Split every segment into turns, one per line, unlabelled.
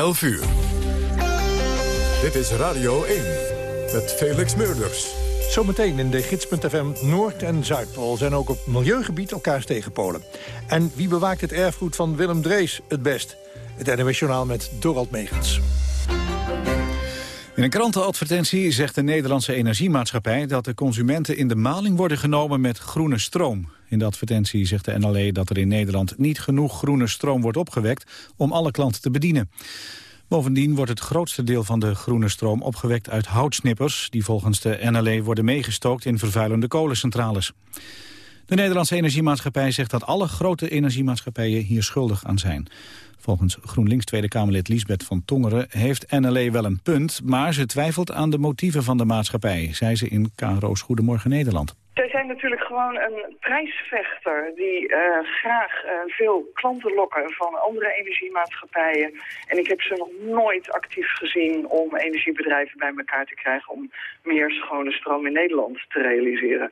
11 uur. Dit is Radio 1 met Felix Meurders.
Zometeen in de gids.fm Noord- en Zuidpool zijn ook op milieugebied elkaars tegenpolen. En wie bewaakt het erfgoed van Willem Drees het best? Het NWS Journaal met Dorald Megens.
In een krantenadvertentie zegt de Nederlandse Energiemaatschappij... dat de consumenten in de maling worden genomen met groene stroom. In de advertentie zegt de NLE dat er in Nederland niet genoeg groene stroom wordt opgewekt... om alle klanten te bedienen. Bovendien wordt het grootste deel van de groene stroom opgewekt uit houtsnippers... die volgens de NLE worden meegestookt in vervuilende kolencentrales. De Nederlandse Energiemaatschappij zegt dat alle grote energiemaatschappijen hier schuldig aan zijn. Volgens GroenLinks Tweede Kamerlid Liesbeth van Tongeren heeft NLE wel een punt, maar ze twijfelt aan de motieven van de maatschappij, zei ze in KRO's Goedemorgen Nederland.
Zij zijn natuurlijk gewoon een prijsvechter die uh, graag uh, veel klanten lokken van andere energiemaatschappijen. En ik heb ze nog nooit actief gezien om energiebedrijven bij elkaar te krijgen om meer schone stroom in Nederland te realiseren.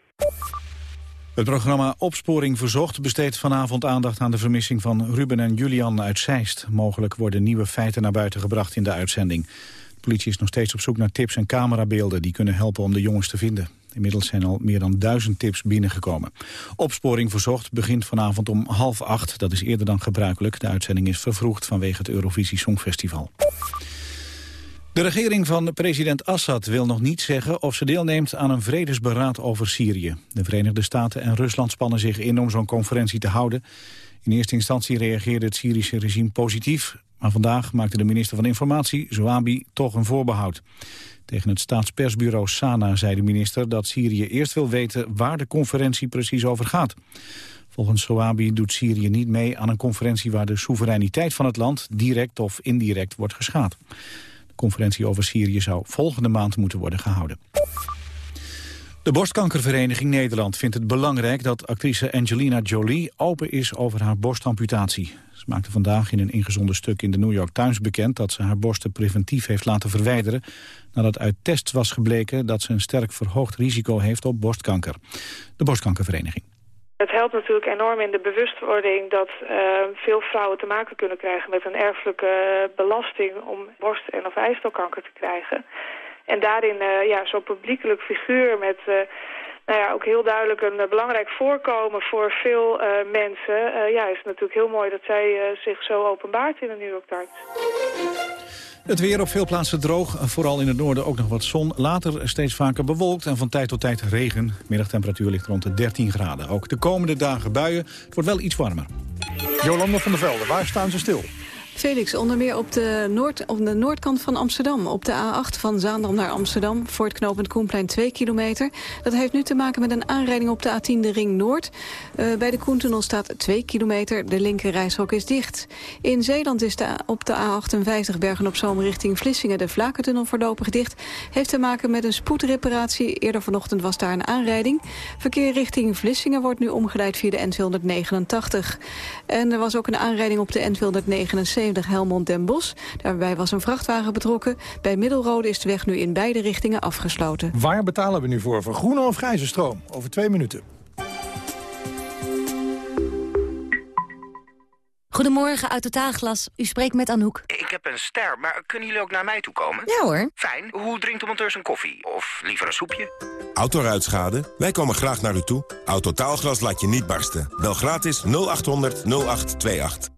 Het programma Opsporing Verzocht besteedt vanavond aandacht aan de vermissing van Ruben en Julian uit Zeist. Mogelijk worden nieuwe feiten naar buiten gebracht in de uitzending. De politie is nog steeds op zoek naar tips en camerabeelden die kunnen helpen om de jongens te vinden. Inmiddels zijn al meer dan duizend tips binnengekomen. Opsporing Verzocht begint vanavond om half acht. Dat is eerder dan gebruikelijk. De uitzending is vervroegd vanwege het Eurovisie Songfestival. De regering van president Assad wil nog niet zeggen of ze deelneemt aan een vredesberaad over Syrië. De Verenigde Staten en Rusland spannen zich in om zo'n conferentie te houden. In eerste instantie reageerde het Syrische regime positief, maar vandaag maakte de minister van Informatie, Zouabi, toch een voorbehoud. Tegen het staatspersbureau Sana zei de minister dat Syrië eerst wil weten waar de conferentie precies over gaat. Volgens Zouabi doet Syrië niet mee aan een conferentie waar de soevereiniteit van het land direct of indirect wordt geschaad conferentie over Syrië zou volgende maand moeten worden gehouden. De Borstkankervereniging Nederland vindt het belangrijk dat actrice Angelina Jolie open is over haar borstamputatie. Ze maakte vandaag in een ingezonden stuk in de New York Times bekend dat ze haar borsten preventief heeft laten verwijderen nadat uit tests was gebleken dat ze een sterk verhoogd risico heeft op borstkanker. De Borstkankervereniging.
Het helpt natuurlijk enorm in de bewustwording dat uh, veel vrouwen te maken kunnen krijgen met een erfelijke belasting om borst- en of eistelkanker te krijgen. En daarin uh, ja, zo'n publiekelijk figuur met uh, nou ja, ook heel duidelijk een belangrijk voorkomen voor veel mensen. ja, is natuurlijk heel mooi dat zij zich zo openbaart in de New York Times.
Het weer op veel plaatsen droog, vooral in het noorden ook nog wat zon. Later steeds vaker bewolkt en van tijd tot tijd regen. Middagtemperatuur ligt rond de 13 graden. Ook de komende dagen buien. Het wordt wel iets warmer.
Jolanda van der Velde, waar staan ze stil?
Felix, onder meer op de, noord, op de noordkant van Amsterdam. Op de A8 van Zaandam naar Amsterdam. Voor het knooppunt Koenplein 2 kilometer. Dat heeft nu te maken met een aanrijding op de A10 de Ring Noord. Uh, bij de Koentunnel staat 2 kilometer. De linker reishok is dicht. In Zeeland is de, op de A58 Bergen-op-Zoom richting Vlissingen... de Vlakentunnel voorlopig dicht. Heeft te maken met een spoedreparatie. Eerder vanochtend was daar een aanrijding. Verkeer richting Vlissingen wordt nu omgeleid via de N289. En er was ook een aanrijding op de N279 Helmond Den Bosch. Daarbij was een vrachtwagen betrokken. Bij Middelrode is de weg nu in beide richtingen afgesloten.
Waar betalen we nu voor? Voor groene of grijze stroom? Over twee minuten.
Goedemorgen, uit Totaalglas. U spreekt met Anouk.
Ik heb een ster, maar kunnen jullie ook naar mij toe komen?
Ja hoor.
Fijn. Hoe drinkt de monteur zijn koffie? Of liever een soepje?
Autoruitschade? Wij komen graag naar u toe. Autotaalglas laat je niet barsten. Bel gratis 0800 0828.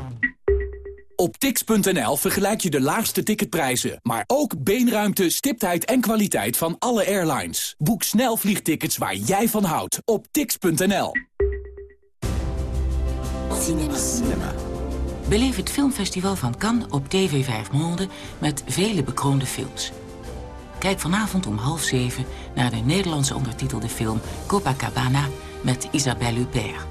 op tix.nl vergelijk je de laagste ticketprijzen, maar ook beenruimte, stiptheid en kwaliteit van alle airlines. Boek snel vliegtickets waar jij van houdt op tix.nl.
Cinema. Cinema. Beleef het filmfestival van Cannes op TV 5 Monde met vele bekroonde films. Kijk vanavond om half zeven naar de Nederlandse ondertitelde film Copacabana met Isabelle Huppert.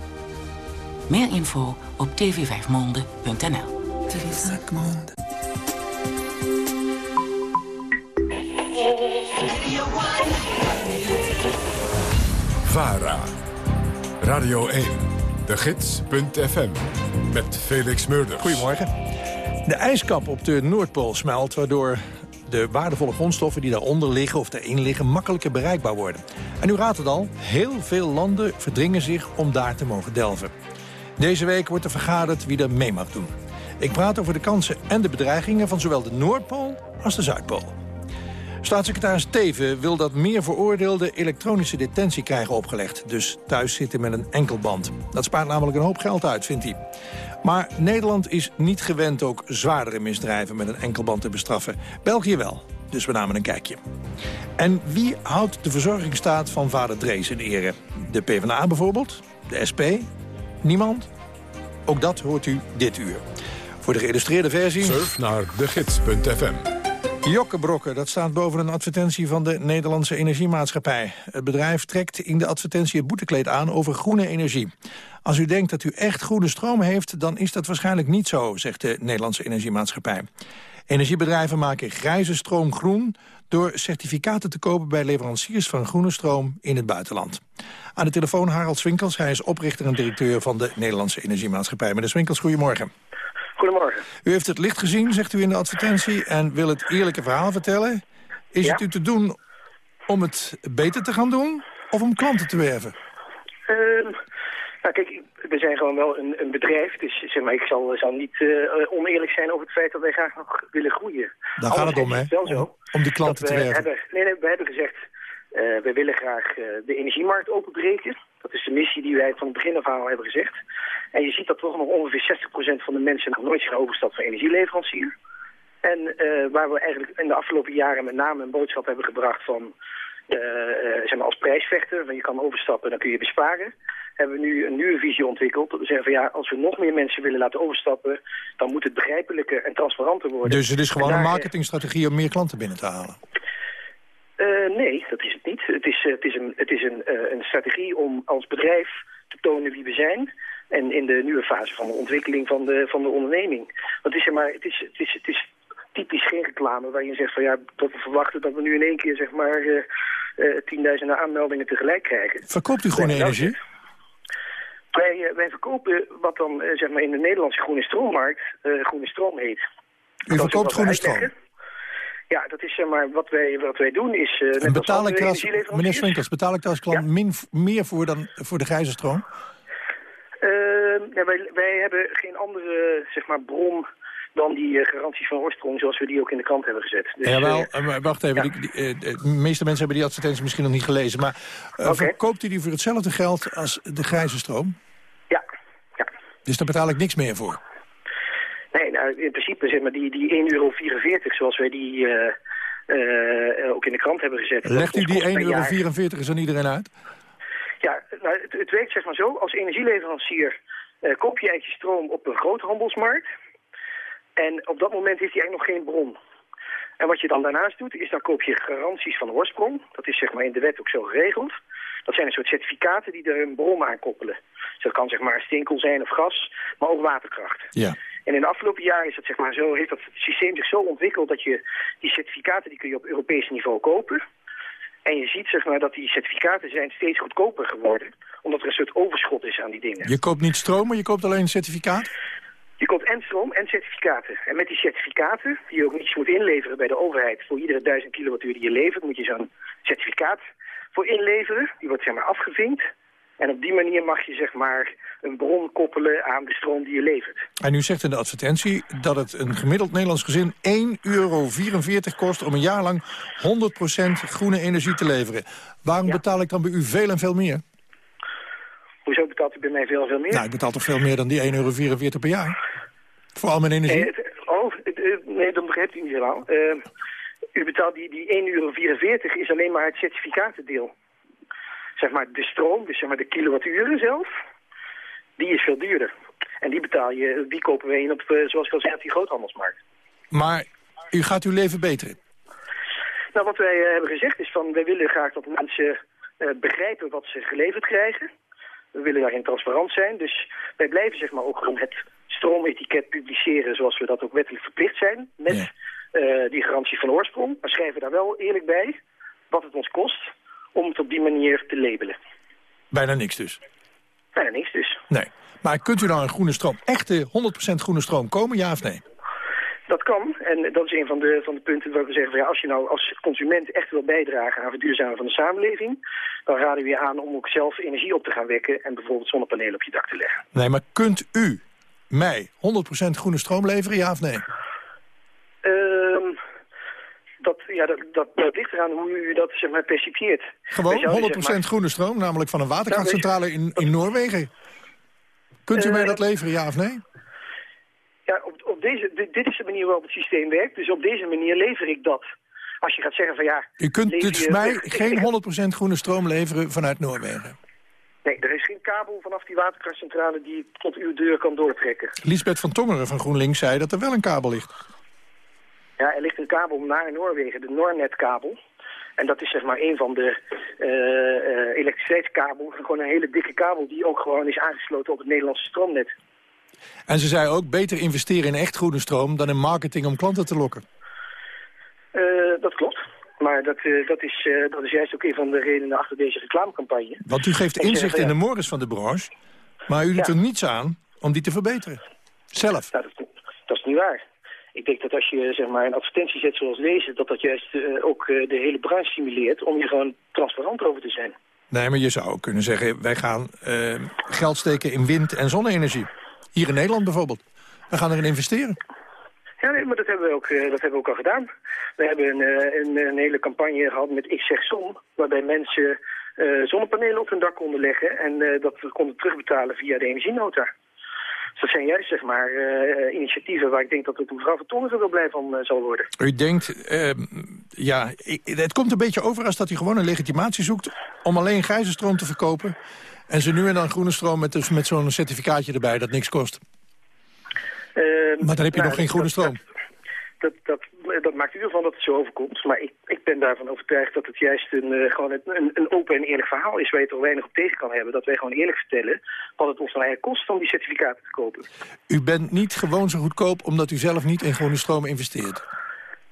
Meer info op tv5monde.nl. TV5 Monde.
VARA. Radio 1, de gids.fm, met Felix Meurders.
Goedemorgen. De ijskap op de Noordpool smelt, waardoor de waardevolle grondstoffen die daaronder liggen of erin liggen makkelijker bereikbaar worden. En u raadt het al, heel veel landen verdringen zich om daar te mogen delven. Deze week wordt er vergaderd wie er mee mag doen. Ik praat over de kansen en de bedreigingen van zowel de Noordpool als de Zuidpool. Staatssecretaris Teven wil dat meer veroordeelden elektronische detentie krijgen opgelegd. Dus thuis zitten met een enkelband. Dat spaart namelijk een hoop geld uit, vindt hij. Maar Nederland is niet gewend ook zwaardere misdrijven met een enkelband te bestraffen. België wel, dus we namen een kijkje. En wie houdt de verzorgingsstaat van vader Drees in ere? De PvdA bijvoorbeeld? De SP? Niemand? Ook dat hoort u dit uur. Voor de geïllustreerde versie...
Surf naar degids.fm.
Jokkebrokken, dat staat boven een advertentie van de Nederlandse Energiemaatschappij. Het bedrijf trekt in de advertentie het boetekleed aan over groene energie. Als u denkt dat u echt groene stroom heeft, dan is dat waarschijnlijk niet zo, zegt de Nederlandse Energiemaatschappij. Energiebedrijven maken grijze stroom groen door certificaten te kopen bij leveranciers van groene stroom in het buitenland. Aan de telefoon Harald Swinkels, hij is oprichter en directeur van de Nederlandse Energiemaatschappij. Meneer Swinkels, goedemorgen.
Goedemorgen.
U heeft het licht gezien, zegt u in de advertentie, en wil het eerlijke verhaal vertellen. Is
Ja.
het u te doen om het beter te gaan doen of om klanten te werven?
Ehm, nou kijk, we zijn gewoon wel een, een bedrijf, dus zeg maar, ik zal, zal niet eh, oneerlijk zijn over het feit dat wij graag nog willen groeien.
Daar gaat het om, hè?
Wel zo
Om, om die klanten te
we
werven.
hebben, nee, nee, we hebben gezegd, eh we willen graag eh, de energiemarkt openbreken. Dat is de missie die wij van het begin af aan al hebben gezegd. En je ziet dat toch nog ongeveer 60% van de mensen nog nooit zijn overgestapt van energieleverancier. En eh, waar we eigenlijk in de afgelopen jaren met name een boodschap hebben gebracht van, eh, eh, zeg maar als prijsvechter, van je kan overstappen, dan kun je besparen. Hebben we nu een nieuwe visie ontwikkeld. Dat we zeggen van ja, als we nog meer mensen willen laten overstappen, dan moet het begrijpelijker en transparanter worden.
Dus het is gewoon
En
een marketingstrategie om meer klanten binnen te halen.
Eh, nee, dat is het niet. Het is, eh, het is, een, het is een, eh, een strategie om als bedrijf te tonen wie we zijn. En in de nieuwe fase van de ontwikkeling van de, van de onderneming. Want het is, zeg maar, het, is, het, is, het is typisch geen reclame waar je zegt van ja, dat we verwachten dat we nu in één keer zeg maar eh, tienduizenden aanmeldingen tegelijk krijgen.
Verkoopt u groene
dat
energie?
Wij, wij verkopen wat dan zeg maar in de Nederlandse groene stroommarkt groene stroom heet.
U
Dat
verkoopt groene stroom.
Ja, dat is zeg maar wat wij, wat wij doen is... eh, net
En betaal ik als, meneer Swinkels, betaal ik er als klant min, meer voor dan voor de grijze stroom?
Ehm, ja, wij, wij hebben geen andere zeg maar, bron dan die eh, garanties van oorsprong zoals we die ook in de krant hebben gezet. Dus,
Jawel,
eh,
eh, wacht even. die- die, eh, de meeste mensen hebben die advertentie misschien nog niet gelezen. Maar eh, verkoopt u die voor hetzelfde geld als de grijze stroom?
Ja, ja.
Dus daar betaal ik niks meer voor?
Nee, nou, in principe zeg maar die, die 1,44 euro zoals wij die eh, eh, ook in de krant hebben gezet.
Legt u die
kost per
1,44 euro eens aan iedereen uit?
Ja, nou, het, het werkt zeg maar zo. Als energieleverancier eh, koop je eigenlijk stroom op een groothandelsmarkt. En op dat moment heeft hij eigenlijk nog geen bron. En wat je dan daarnaast doet, is dan koop je garanties van oorsprong. Dat is zeg maar in de wet ook zo geregeld. Dat zijn een soort certificaten die er een bron aan koppelen. Dus dat kan zeg maar steenkool zijn of gas, maar ook waterkracht.
Ja.
En in de afgelopen jaren is het zeg maar zo, heeft dat systeem zich zo ontwikkeld dat je die certificaten die kun je op Europees niveau kopen. En je ziet zeg maar dat die certificaten zijn steeds goedkoper geworden, omdat er een soort overschot is aan die dingen.
Je koopt niet stroom, maar je koopt alleen een certificaat?
Je koopt en stroom en certificaten. En met die certificaten, die je ook niets moet inleveren bij de overheid... voor iedere duizend kilowattuur die je levert, moet je zo'n certificaat voor inleveren. Die wordt zeg maar afgevinkt. En op die manier mag je zeg maar een bron koppelen aan de stroom die je levert.
En u zegt in de advertentie dat het een gemiddeld Nederlands gezin 1,44 euro kost... om een jaar lang 100% groene energie te leveren. Waarom betaal ik dan bij u veel en veel meer?
Hoezo betaalt u bij mij veel, veel meer?
Nou, ik betaal toch veel meer dan die 1,44 euro per jaar? Voor al mijn energie?
Nee, het- oh, het- eh, nee, dat begrijpt u niet helemaal. Eh, u betaalt die, die 1,44 euro is alleen maar het certificatendeel. Zeg maar de stroom, dus zeg maar de kilowatturen zelf, die is veel duurder. En die betaal je, die kopen we in op, eh, zoals ik al zei, op die groothandelsmarkt.
Maar u gaat uw leven beteren.
Nou, wat wij eh, hebben gezegd is van, wij willen graag dat mensen eh, begrijpen wat ze geleverd krijgen. We willen daarin transparant zijn. Dus wij blijven zeg maar ook gewoon het stroometiket publiceren zoals we dat ook wettelijk verplicht zijn. Met die garantie van oorsprong. Maar schrijven daar wel eerlijk bij wat het ons kost om het op die manier te labelen.
Bijna niks dus?
Bijna niks dus.
Nee. Maar kunt u dan een groene stroom, echte 100% groene stroom komen, ja of nee?
Dat kan. En dat is een van de, van de punten waar we zeggen... Van, ja, als je nou als consument echt wil bijdragen aan verduurzamen van de samenleving... dan raden we je aan om ook zelf energie op te gaan wekken... en bijvoorbeeld zonnepanelen op je dak te leggen.
Nee, maar kunt u mij 100% groene stroom leveren, ja of nee?
Dat, ja, dat, dat, dat ligt eraan hoe u dat zeg maar, percipieert.
Gewoon
Wij
100%
zouden, zeg maar-
groene stroom, namelijk van een waterkrachtcentrale in, in Noorwegen. Kunt u
Eh,
mij dat leveren, ja of nee?
Ja, op, op deze, dit, dit is de manier waarop het systeem werkt. Dus op deze manier lever ik dat. Als je gaat zeggen van ja...
U kunt dus
je-
mij
ik-
geen
ik-
100% groene stroom leveren vanuit Noorwegen.
Nee, er is geen kabel vanaf die waterkrachtcentrale die tot uw deur kan doortrekken.
Lisbeth van Tongeren van GroenLinks zei dat er wel een kabel ligt.
Ja, er ligt een kabel naar Noorwegen, de Nornet-kabel. En dat is zeg maar een van de eh, eh, elektriciteitskabels. Gewoon een hele dikke kabel die ook gewoon is aangesloten op het Nederlandse stroomnet.
En ze zei ook beter investeren in echt groene stroom dan in marketing om klanten te lokken.
Eh, dat klopt. Maar dat, dat, is, dat is juist ook een van de redenen achter deze reclamecampagne.
Want u geeft inzicht in de morgens van de branche, maar u doet
Ja.
er niets aan om die te verbeteren. Zelf.
Nou, dat, dat is niet waar. Ik denk dat als je zeg maar, een advertentie zet zoals deze... dat dat juist eh, ook eh, de hele branche stimuleert om hier gewoon transparant over te zijn.
Nee, maar je zou ook kunnen zeggen, wij gaan eh, geld steken in wind- en zonne-energie. Hier in Nederland bijvoorbeeld. We gaan erin investeren.
Ja, nee, maar dat hebben we ook, dat hebben we ook al gedaan. We hebben een, een, een hele campagne gehad met Ik zeg Zon... waarbij mensen zonnepanelen op hun dak konden leggen... en dat konden terugbetalen via de energienota. Dus dat zijn juist zeg maar, eh, initiatieven waar ik denk dat ook mevrouw van Tongeren wel blij van eh, zal worden.
U denkt, eh, ja, het komt een beetje over als dat u gewoon een legitimatie zoekt... om alleen grijze stroom te verkopen... en ze nu en dan groene stroom met, dus met zo'n certificaatje erbij dat niks kost.
Eh,
Maar dan heb je
nou,
nog geen groene stroom.
Dat, dat, dat maakt u ervan dat het zo overkomt. Maar ik, ik ben daarvan overtuigd dat het juist een, eh, gewoon een, een, open en eerlijk verhaal is... waar je toch weinig op tegen kan hebben. Dat wij gewoon eerlijk vertellen wat het ons dan eigenlijk kost om die certificaten te kopen.
U bent niet gewoon zo goedkoop omdat u zelf niet in groene stroom investeert.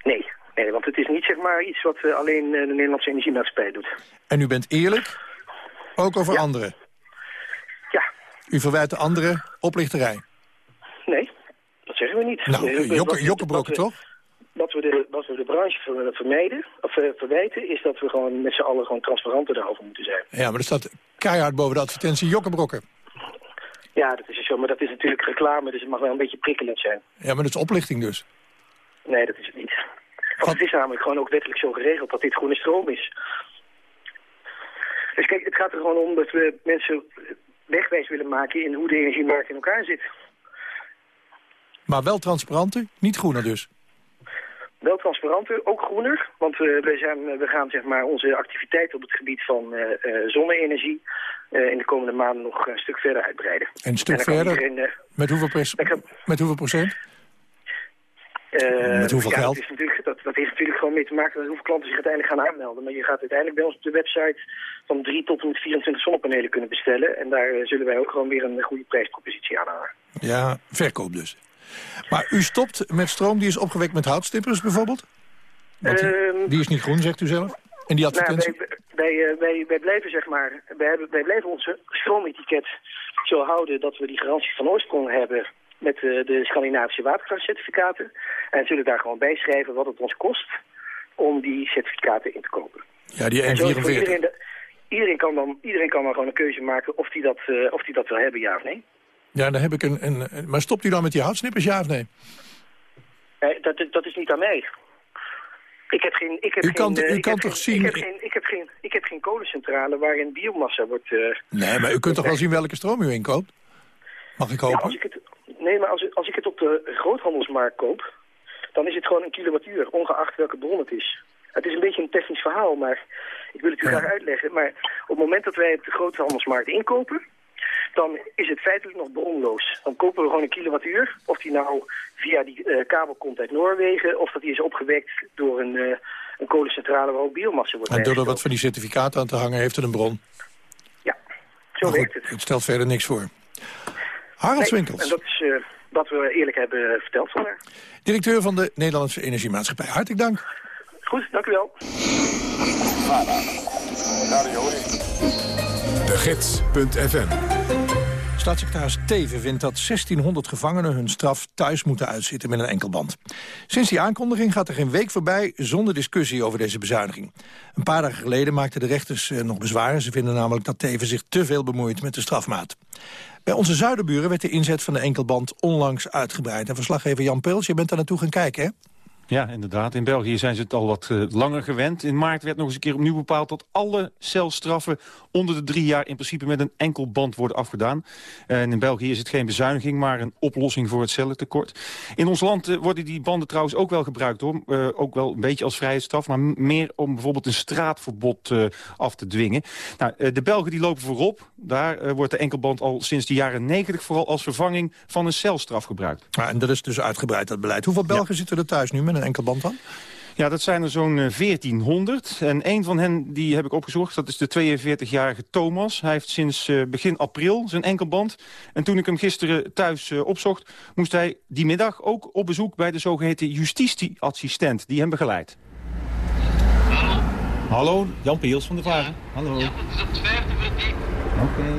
Nee, nee want het is niet zeg maar iets wat eh, alleen eh, de Nederlandse Energiemaatschappij doet.
En u bent eerlijk, ook over anderen.
Ja.
U verwijt de anderen oplichterij.
Nee, dat zeggen we niet.
Nou, jokke,
we-
toch?
Wat we de, wat we de branche ver- vermijden, of eh, verwijten, is dat we gewoon met z'n allen gewoon transparanter daarover moeten zijn.
Ja, maar er staat keihard boven de advertentie jokkenbrokken.
Ja, dat is dus zo, maar dat is natuurlijk reclame, dus het mag wel een beetje prikkelend zijn.
Ja, maar dat is oplichting dus.
Nee, dat is het niet. Want het is namelijk gewoon ook wettelijk zo geregeld dat dit groene stroom is. Dus kijk, het gaat er gewoon om dat we mensen wegwijs willen maken in hoe de energiemarkt in elkaar zit.
Maar wel transparanter, niet groener dus.
Wel transparanter, ook groener. Want eh, we, zijn, we gaan zeg maar, onze activiteiten op het gebied van eh, eh, zonne-energie eh, in de komende maanden nog een stuk verder uitbreiden.
En een stuk
kan
verder,
iedereen, eh,
met, hoeveel pers- met hoeveel procent?
Eh,
Met hoeveel
ja,
geld?
Dat, is natuurlijk, dat, dat heeft natuurlijk gewoon mee te maken met hoeveel klanten zich uiteindelijk gaan aanmelden. Maar je gaat uiteindelijk bij ons op de website van 3 tot en met 24 zonnepanelen kunnen bestellen. En daar eh, zullen wij ook gewoon weer een goede prijspropositie aan hangen.
Ja, verkoop dus. Maar u stopt met stroom die is opgewekt met houtstippers bijvoorbeeld? Want die,
Ehm,
die is niet groen, zegt u zelf? En die advertentie?
Nou, wij, wij, eh, wij, blijven zeg maar, wij, hebben, wij blijven onze stroometiket zo houden dat we die garantie van oorsprong hebben met eh, de Scandinavische waterkrachtcertificaten. En zullen daar gewoon bij schrijven wat het ons kost om die certificaten in te kopen.
Ja, die
En zo is voor
1,44.
Iedereen, de- iedereen, kan dan, iedereen kan dan gewoon een keuze maken of die dat, eh, of die dat wil hebben, ja of nee.
Ja, dan heb ik een, een, Maar stopt u dan met die houtsnippers, ja of nee?
Eh, dat, dat is niet aan mij. Ik heb geen, ik heb
U kan-
eh,
u
ik
kan toch
geen-
zien-
Ik heb, geen, ik, heb geen, ik heb geen kolencentrale waarin biomassa wordt... eh,
Nee, maar u kunt toch wel zien welke stroom u inkoopt? Mag ik
Ja,
hopen?
als ik het, nee, maar als, ik- als ik het op de groothandelsmarkt koop, dan is het gewoon een kilowattuur, ongeacht welke bron het is. Het is een beetje een technisch verhaal, maar ik wil het u graag uitleggen. Maar op het moment dat wij op de groothandelsmarkt inkopen, dan is het feitelijk nog bronloos. Dan kopen we gewoon een kilowattuur, of die nou via die eh, kabel komt uit Noorwegen, of dat die is opgewekt door een, eh, een kolencentrale waar ook biomassa wordt
En door er wat van die certificaten aan te hangen, heeft het een bron.
Zo
Maar
werkt het.
het stelt verder niks voor. Harald
Nee,
Swinkels,
En dat is eh, wat we eerlijk hebben verteld van haar.
directeur van de Nederlandse Energiemaatschappij. Hartelijk dank.
Goed, dank u wel.
Gids.fm
Staatssecretaris Teven vindt dat 1600 gevangenen hun straf thuis moeten uitzitten met een enkelband. Sinds die aankondiging gaat er geen week voorbij zonder discussie over deze bezuiniging. Een paar dagen geleden maakten de rechters eh, nog bezwaren. Ze vinden namelijk dat Teven zich te veel bemoeit met de strafmaat. Bij onze zuiderburen werd de inzet van de enkelband onlangs uitgebreid. En verslaggever Jan Peels, je bent daar naartoe gaan kijken, hè?
Ja, inderdaad. In België zijn ze het al wat uh, langer gewend. In maart werd nog eens een keer opnieuw bepaald... dat alle celstraffen onder de drie jaar in principe met een enkel band worden afgedaan. En in België is het geen bezuiniging, maar een oplossing voor het cellentekort. In ons land uh, worden die banden trouwens ook wel gebruikt, hoor. Uh, ook wel een beetje als vrijheidsstraf, maar meer om bijvoorbeeld een straatverbod af te dwingen. Nou, de Belgen die lopen voorop. Daar wordt de enkelband al sinds de jaren negentig vooral als vervanging van een celstraf gebruikt.
Ja, en dat is dus uitgebreid, dat beleid. Hoeveel Belgen ja. zitten er thuis nu met een enkelband dan?
Ja, dat zijn er zo'n 1400. En een van hen die heb ik opgezocht, dat is de 42-jarige Thomas. Hij heeft sinds uh, begin april zijn enkelband. En toen ik hem gisteren thuis uh, opzocht... moest hij die middag ook op bezoek bij de zogeheten justitieassistent... die hem begeleidt.
Hallo?
Hallo, Jan Peels van de Varen. Hallo.
Ja, dat is op het vijfde verdiep.
Oké. Okay.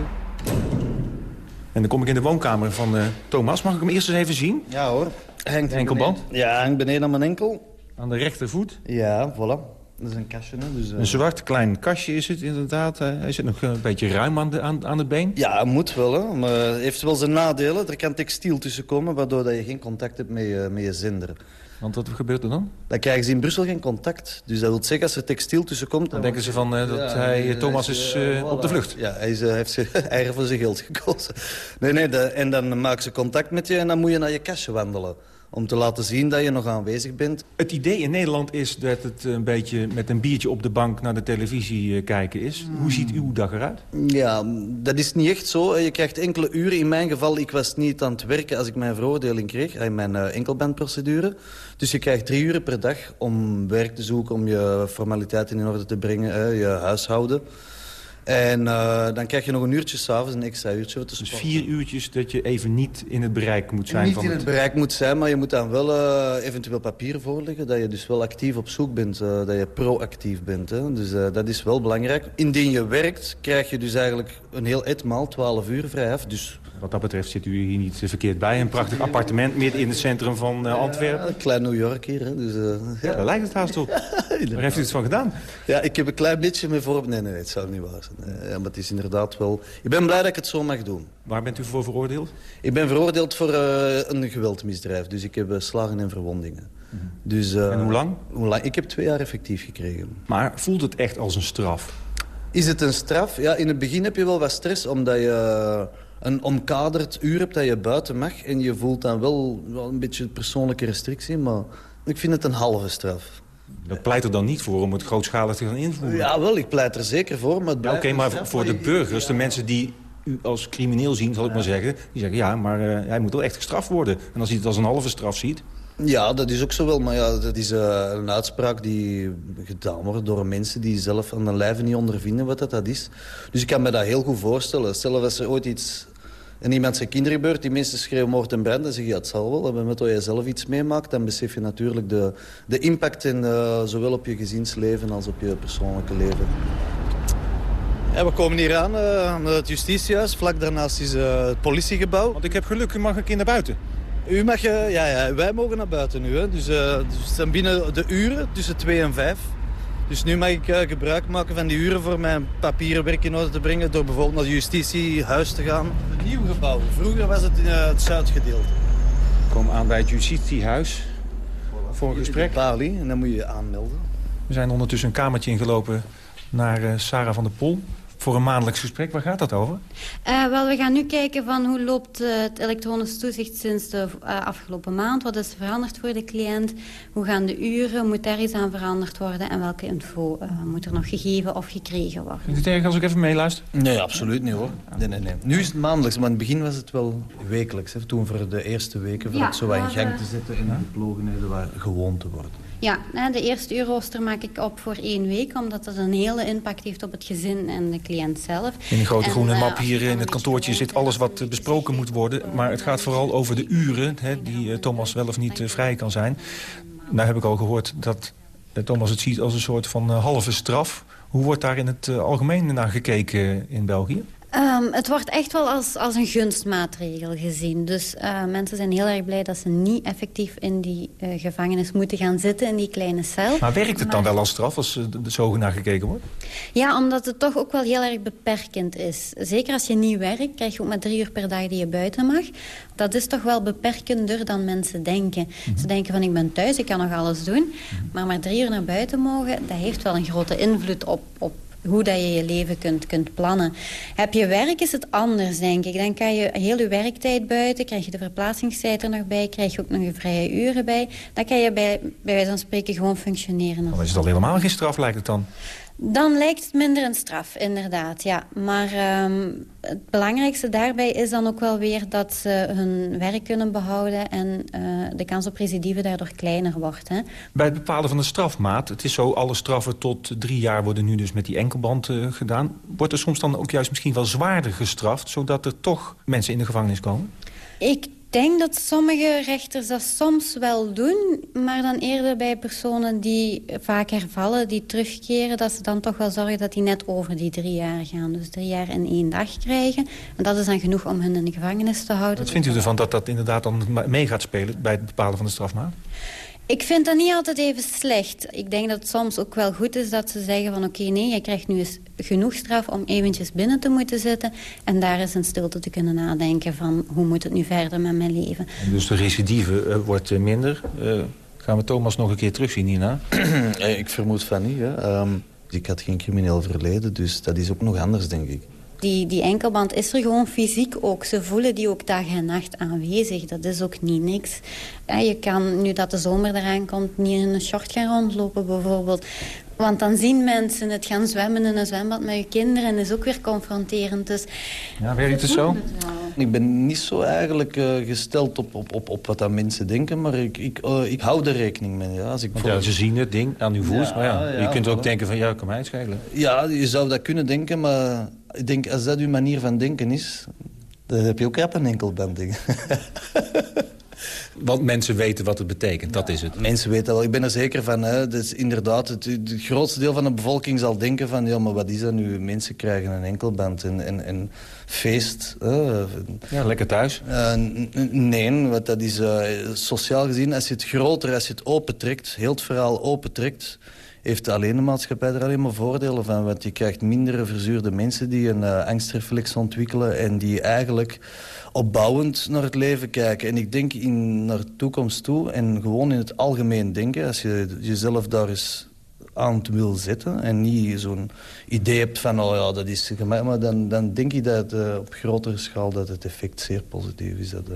En dan kom ik in de woonkamer van uh, Thomas. Mag ik hem eerst eens even zien?
Ja hoor.
Hangt enkelband?
Ja, hangt beneden aan mijn enkel.
Aan de rechtervoet?
Ja, voilà. Dat is een kastje. Hè? Dus, uh...
Een zwart klein kastje is het inderdaad. hij zit nog een beetje ruim aan, de, aan, aan het been.
Ja, moet wel. Hè. Maar het heeft wel zijn nadelen. Er kan textiel tussen komen, waardoor dat je geen contact hebt met je, met je zender.
Want wat gebeurt er dan?
Dan krijgen ze in Brussel geen contact. Dus dat wil zeggen, als er textiel tussen komt...
Dan, dan denken ze van uh, dat ja, hij, Thomas hij is, uh, voilà. op de vlucht.
Ja, hij is, uh, heeft zijn eigen voor zijn geld gekozen. Nee, nee, de, en dan maken ze contact met je en dan moet je naar je kastje wandelen om te laten zien dat je nog aanwezig bent.
Het idee in Nederland is dat het een beetje met een biertje op de bank naar de televisie kijken is. Hoe ziet uw dag eruit?
Ja, dat is niet echt zo. Je krijgt enkele uren. In mijn geval, ik was niet aan het werken als ik mijn veroordeling kreeg. In mijn enkelbandprocedure. Dus je krijgt drie uren per dag om werk te zoeken, om je formaliteiten in orde te brengen, je huishouden. En uh, dan krijg je nog een uurtje s'avonds, een extra uurtje.
Dus vier uurtjes dat je even niet in het bereik moet zijn?
Niet
van
in het bereik moet zijn, maar je moet dan wel uh, eventueel papieren voorleggen. Dat je dus wel actief op zoek bent, uh, dat je proactief bent. Hè. Dus dat is wel belangrijk. Indien je werkt, krijg je dus eigenlijk een heel etmaal 12 uur vrij af. Dus
wat dat betreft zit u hier niet verkeerd bij. Een prachtig appartement midden in het centrum van uh, Antwerpen.
Ja, klein New York hier. Hè. Dus, uh,
ja. Daar lijkt het haast op. Waar heeft u het van gedaan?
Ja, ik heb een klein beetje mee voor... Nee, nee, het zou niet waar zijn. Ja, maar het is inderdaad wel... Ik ben blij dat ik het zo mag doen.
Waar bent u voor veroordeeld?
Ik ben veroordeeld voor een geweldmisdrijf. Dus ik heb slagen en verwondingen.
Mm -hmm. dus, en hoe lang?
hoe lang? Ik heb twee jaar effectief gekregen.
Maar voelt het echt als een straf?
Is het een straf? Ja, in het begin heb je wel wat stress, omdat je een omkaderd uur hebt dat je buiten mag. En je voelt dan wel, wel een beetje persoonlijke restrictie, maar ik vind het een halve straf.
Dat pleit er dan niet voor om het grootschalig te gaan invoeren?
Ja, wel, ik pleit er zeker voor. Maar
ja, Oké, maar voor de burgers, de mensen die u als crimineel zien, zal ik ja. maar zeggen... die zeggen, ja, maar uh, hij moet wel echt gestraft worden. En als hij het als een halve straf ziet...
Ja, dat is ook zo wel. Maar ja, dat is uh, een uitspraak die gedaan wordt door mensen die zelf aan de lijve niet ondervinden wat dat, dat is. Dus ik kan me dat heel goed voorstellen. Stel als er ooit iets en iemand zijn kinderen gebeurt, die mensen schreeuwen moord en brand. Dan zeg je, ja, het zal wel. En met wat je zelf iets meemaakt, dan besef je natuurlijk de, de impact in, uh, zowel op je gezinsleven als op je persoonlijke leven. Ja, we komen hier aan, uh, aan het justitiehuis. Vlak daarnaast is uh, het politiegebouw.
Want ik heb geluk, u mag een keer naar buiten.
U mag, ja, ja, wij mogen naar buiten nu. Hè. Dus, uh, dus het zijn binnen de uren tussen 2 en 5. Dus nu mag ik uh, gebruik maken van die uren voor mijn papieren werk in orde te brengen... door bijvoorbeeld naar het justitiehuis te gaan. Een nieuw gebouw. Vroeger was het in uh, het zuidgedeelte.
We komen aan bij het justitiehuis voor een gesprek.
Bali, en dan moet je je aanmelden.
We zijn ondertussen een kamertje ingelopen naar uh, Sarah van der Pol voor een maandelijks gesprek. Waar gaat dat over?
Uh, wel, we gaan nu kijken van hoe loopt uh, het elektronisch toezicht sinds de uh, afgelopen maand. Wat is veranderd voor de cliënt? Hoe gaan de uren? Moet daar iets aan veranderd worden? En welke info moet er nog gegeven of gekregen worden?
Vindt u het erg als ik even meeluister?
Nee, absoluut niet hoor. Nee, nee, nee. Nu is het maandelijks, maar in het begin was het wel wekelijks. Hè, toen voor de eerste weken, voor ja, het zo in gang te zetten en de geplogenheden waar gewoon te worden.
Ja, de eerste uurrooster maak ik op voor één week... omdat dat een hele impact heeft op het gezin en de cliënt zelf.
In een grote groene map hier in het kantoortje zit alles wat besproken moet worden. Maar het gaat vooral over de uren hè, die Thomas wel of niet vrij kan zijn. Nou heb ik al gehoord dat Thomas het ziet als een soort van halve straf Hoe wordt daar in het algemeen naar gekeken in België?
Um, het wordt echt wel als, als een gunstmaatregel gezien. Dus uh, mensen zijn heel erg blij dat ze niet effectief in die uh, gevangenis moeten gaan zitten, in die kleine cel.
Maar werkt het dan wel als straf, als er zo naar gekeken wordt?
Ja, omdat het toch ook wel heel erg beperkend is. Zeker als je niet werkt, krijg je ook maar drie uur per dag die je buiten mag. Dat is toch wel beperkender dan mensen denken. Mm -hmm. Ze denken van ik ben thuis, ik kan nog alles doen. Mm -hmm. Maar maar drie uur naar buiten mogen, dat heeft wel een grote invloed op, op hoe dat je je leven kunt, kunt plannen. Heb je werk is het anders, denk ik. Dan kan je heel je werktijd buiten, krijg je de verplaatsingstijd er nog bij... krijg je ook nog je vrije uren bij. Dan kan je bij, bij wijze van spreken gewoon functioneren.
Dan is het al helemaal geen straf, lijkt het dan?
Dan lijkt het minder een straf, inderdaad, ja. Maar um, het belangrijkste daarbij is dan ook wel weer dat ze hun werk kunnen behouden... en uh, de kans op recidive daardoor kleiner wordt. Hè.
Bij het bepalen van de strafmaat, het is zo... alle straffen tot drie jaar worden nu dus met die enkelband uh, gedaan. Wordt er soms dan ook juist misschien wel zwaarder gestraft... zodat er toch mensen in de gevangenis komen?
Ik denk dat sommige rechters dat soms wel doen... maar dan eerder bij personen die vaak hervallen, die terugkeren... dat ze dan toch wel zorgen dat die net over die drie jaar gaan. Dus drie jaar in één dag krijgen. En dat is dan genoeg om hen in de gevangenis te houden.
Wat vindt u ervan dat dat inderdaad dan mee gaat spelen... bij het bepalen van de strafmaat?
Ik vind dat niet altijd even slecht. Ik denk dat het soms ook wel goed is dat ze zeggen van... oké, okay, nee, je krijgt nu eens genoeg straf om eventjes binnen te moeten zitten... en daar eens in stilte te kunnen nadenken van... hoe moet het nu verder met mijn leven.
En dus de recidive uh, wordt uh, minder. Uh, gaan we Thomas nog een keer terugzien hierna?
ik vermoed van niet. Hè. Um, ik had geen crimineel verleden, dus dat is ook nog anders, denk ik.
Die, die enkelband is er gewoon fysiek ook. Ze voelen die ook dag en nacht aanwezig. Dat is ook niet niks. Je kan, nu dat de zomer eraan komt, niet in een short gaan rondlopen bijvoorbeeld. Want dan zien mensen het gaan zwemmen in een zwembad met je kinderen... en is ook weer confronterend. Dus
ja, werkt het zo?
Ik ben niet zo eigenlijk uh, gesteld op, op, op, op wat dat mensen denken... maar ik, ik, uh, ik hou er rekening mee. Ja, als ik
voor... ja, ze zien het ding aan uw voet, ja, maar ja, ja, je kunt ook denken van... ja, mij het schelen.
Ja, je zou dat kunnen denken, maar ik denk als dat uw manier van denken is... dan heb je ook rap een enkelband.
Want mensen weten wat het betekent, dat is het.
Mensen weten wel, ik ben er zeker van. Hè. Dus inderdaad, het, het, grootste deel van de bevolking zal denken van... ja, maar wat is dat nu? Mensen krijgen een enkelband en, en, en feest. Uh,
ja, lekker thuis.
Uh, nee, wat dat is uh, sociaal gezien... als je het groter, als je het opentrekt, heel het verhaal opentrekt heeft alleen de maatschappij er alleen maar voordelen van. Want je krijgt mindere verzuurde mensen die een uh, angstreflex ontwikkelen... en die eigenlijk opbouwend naar het leven kijken. En ik denk in naar de toekomst toe en gewoon in het algemeen denken... als je jezelf daar eens aan wil zetten en niet zo'n idee hebt van... oh ja, dat is gemaakt, maar dan, dan denk ik dat uh, op grotere schaal dat het effect zeer positief is. Daar uh,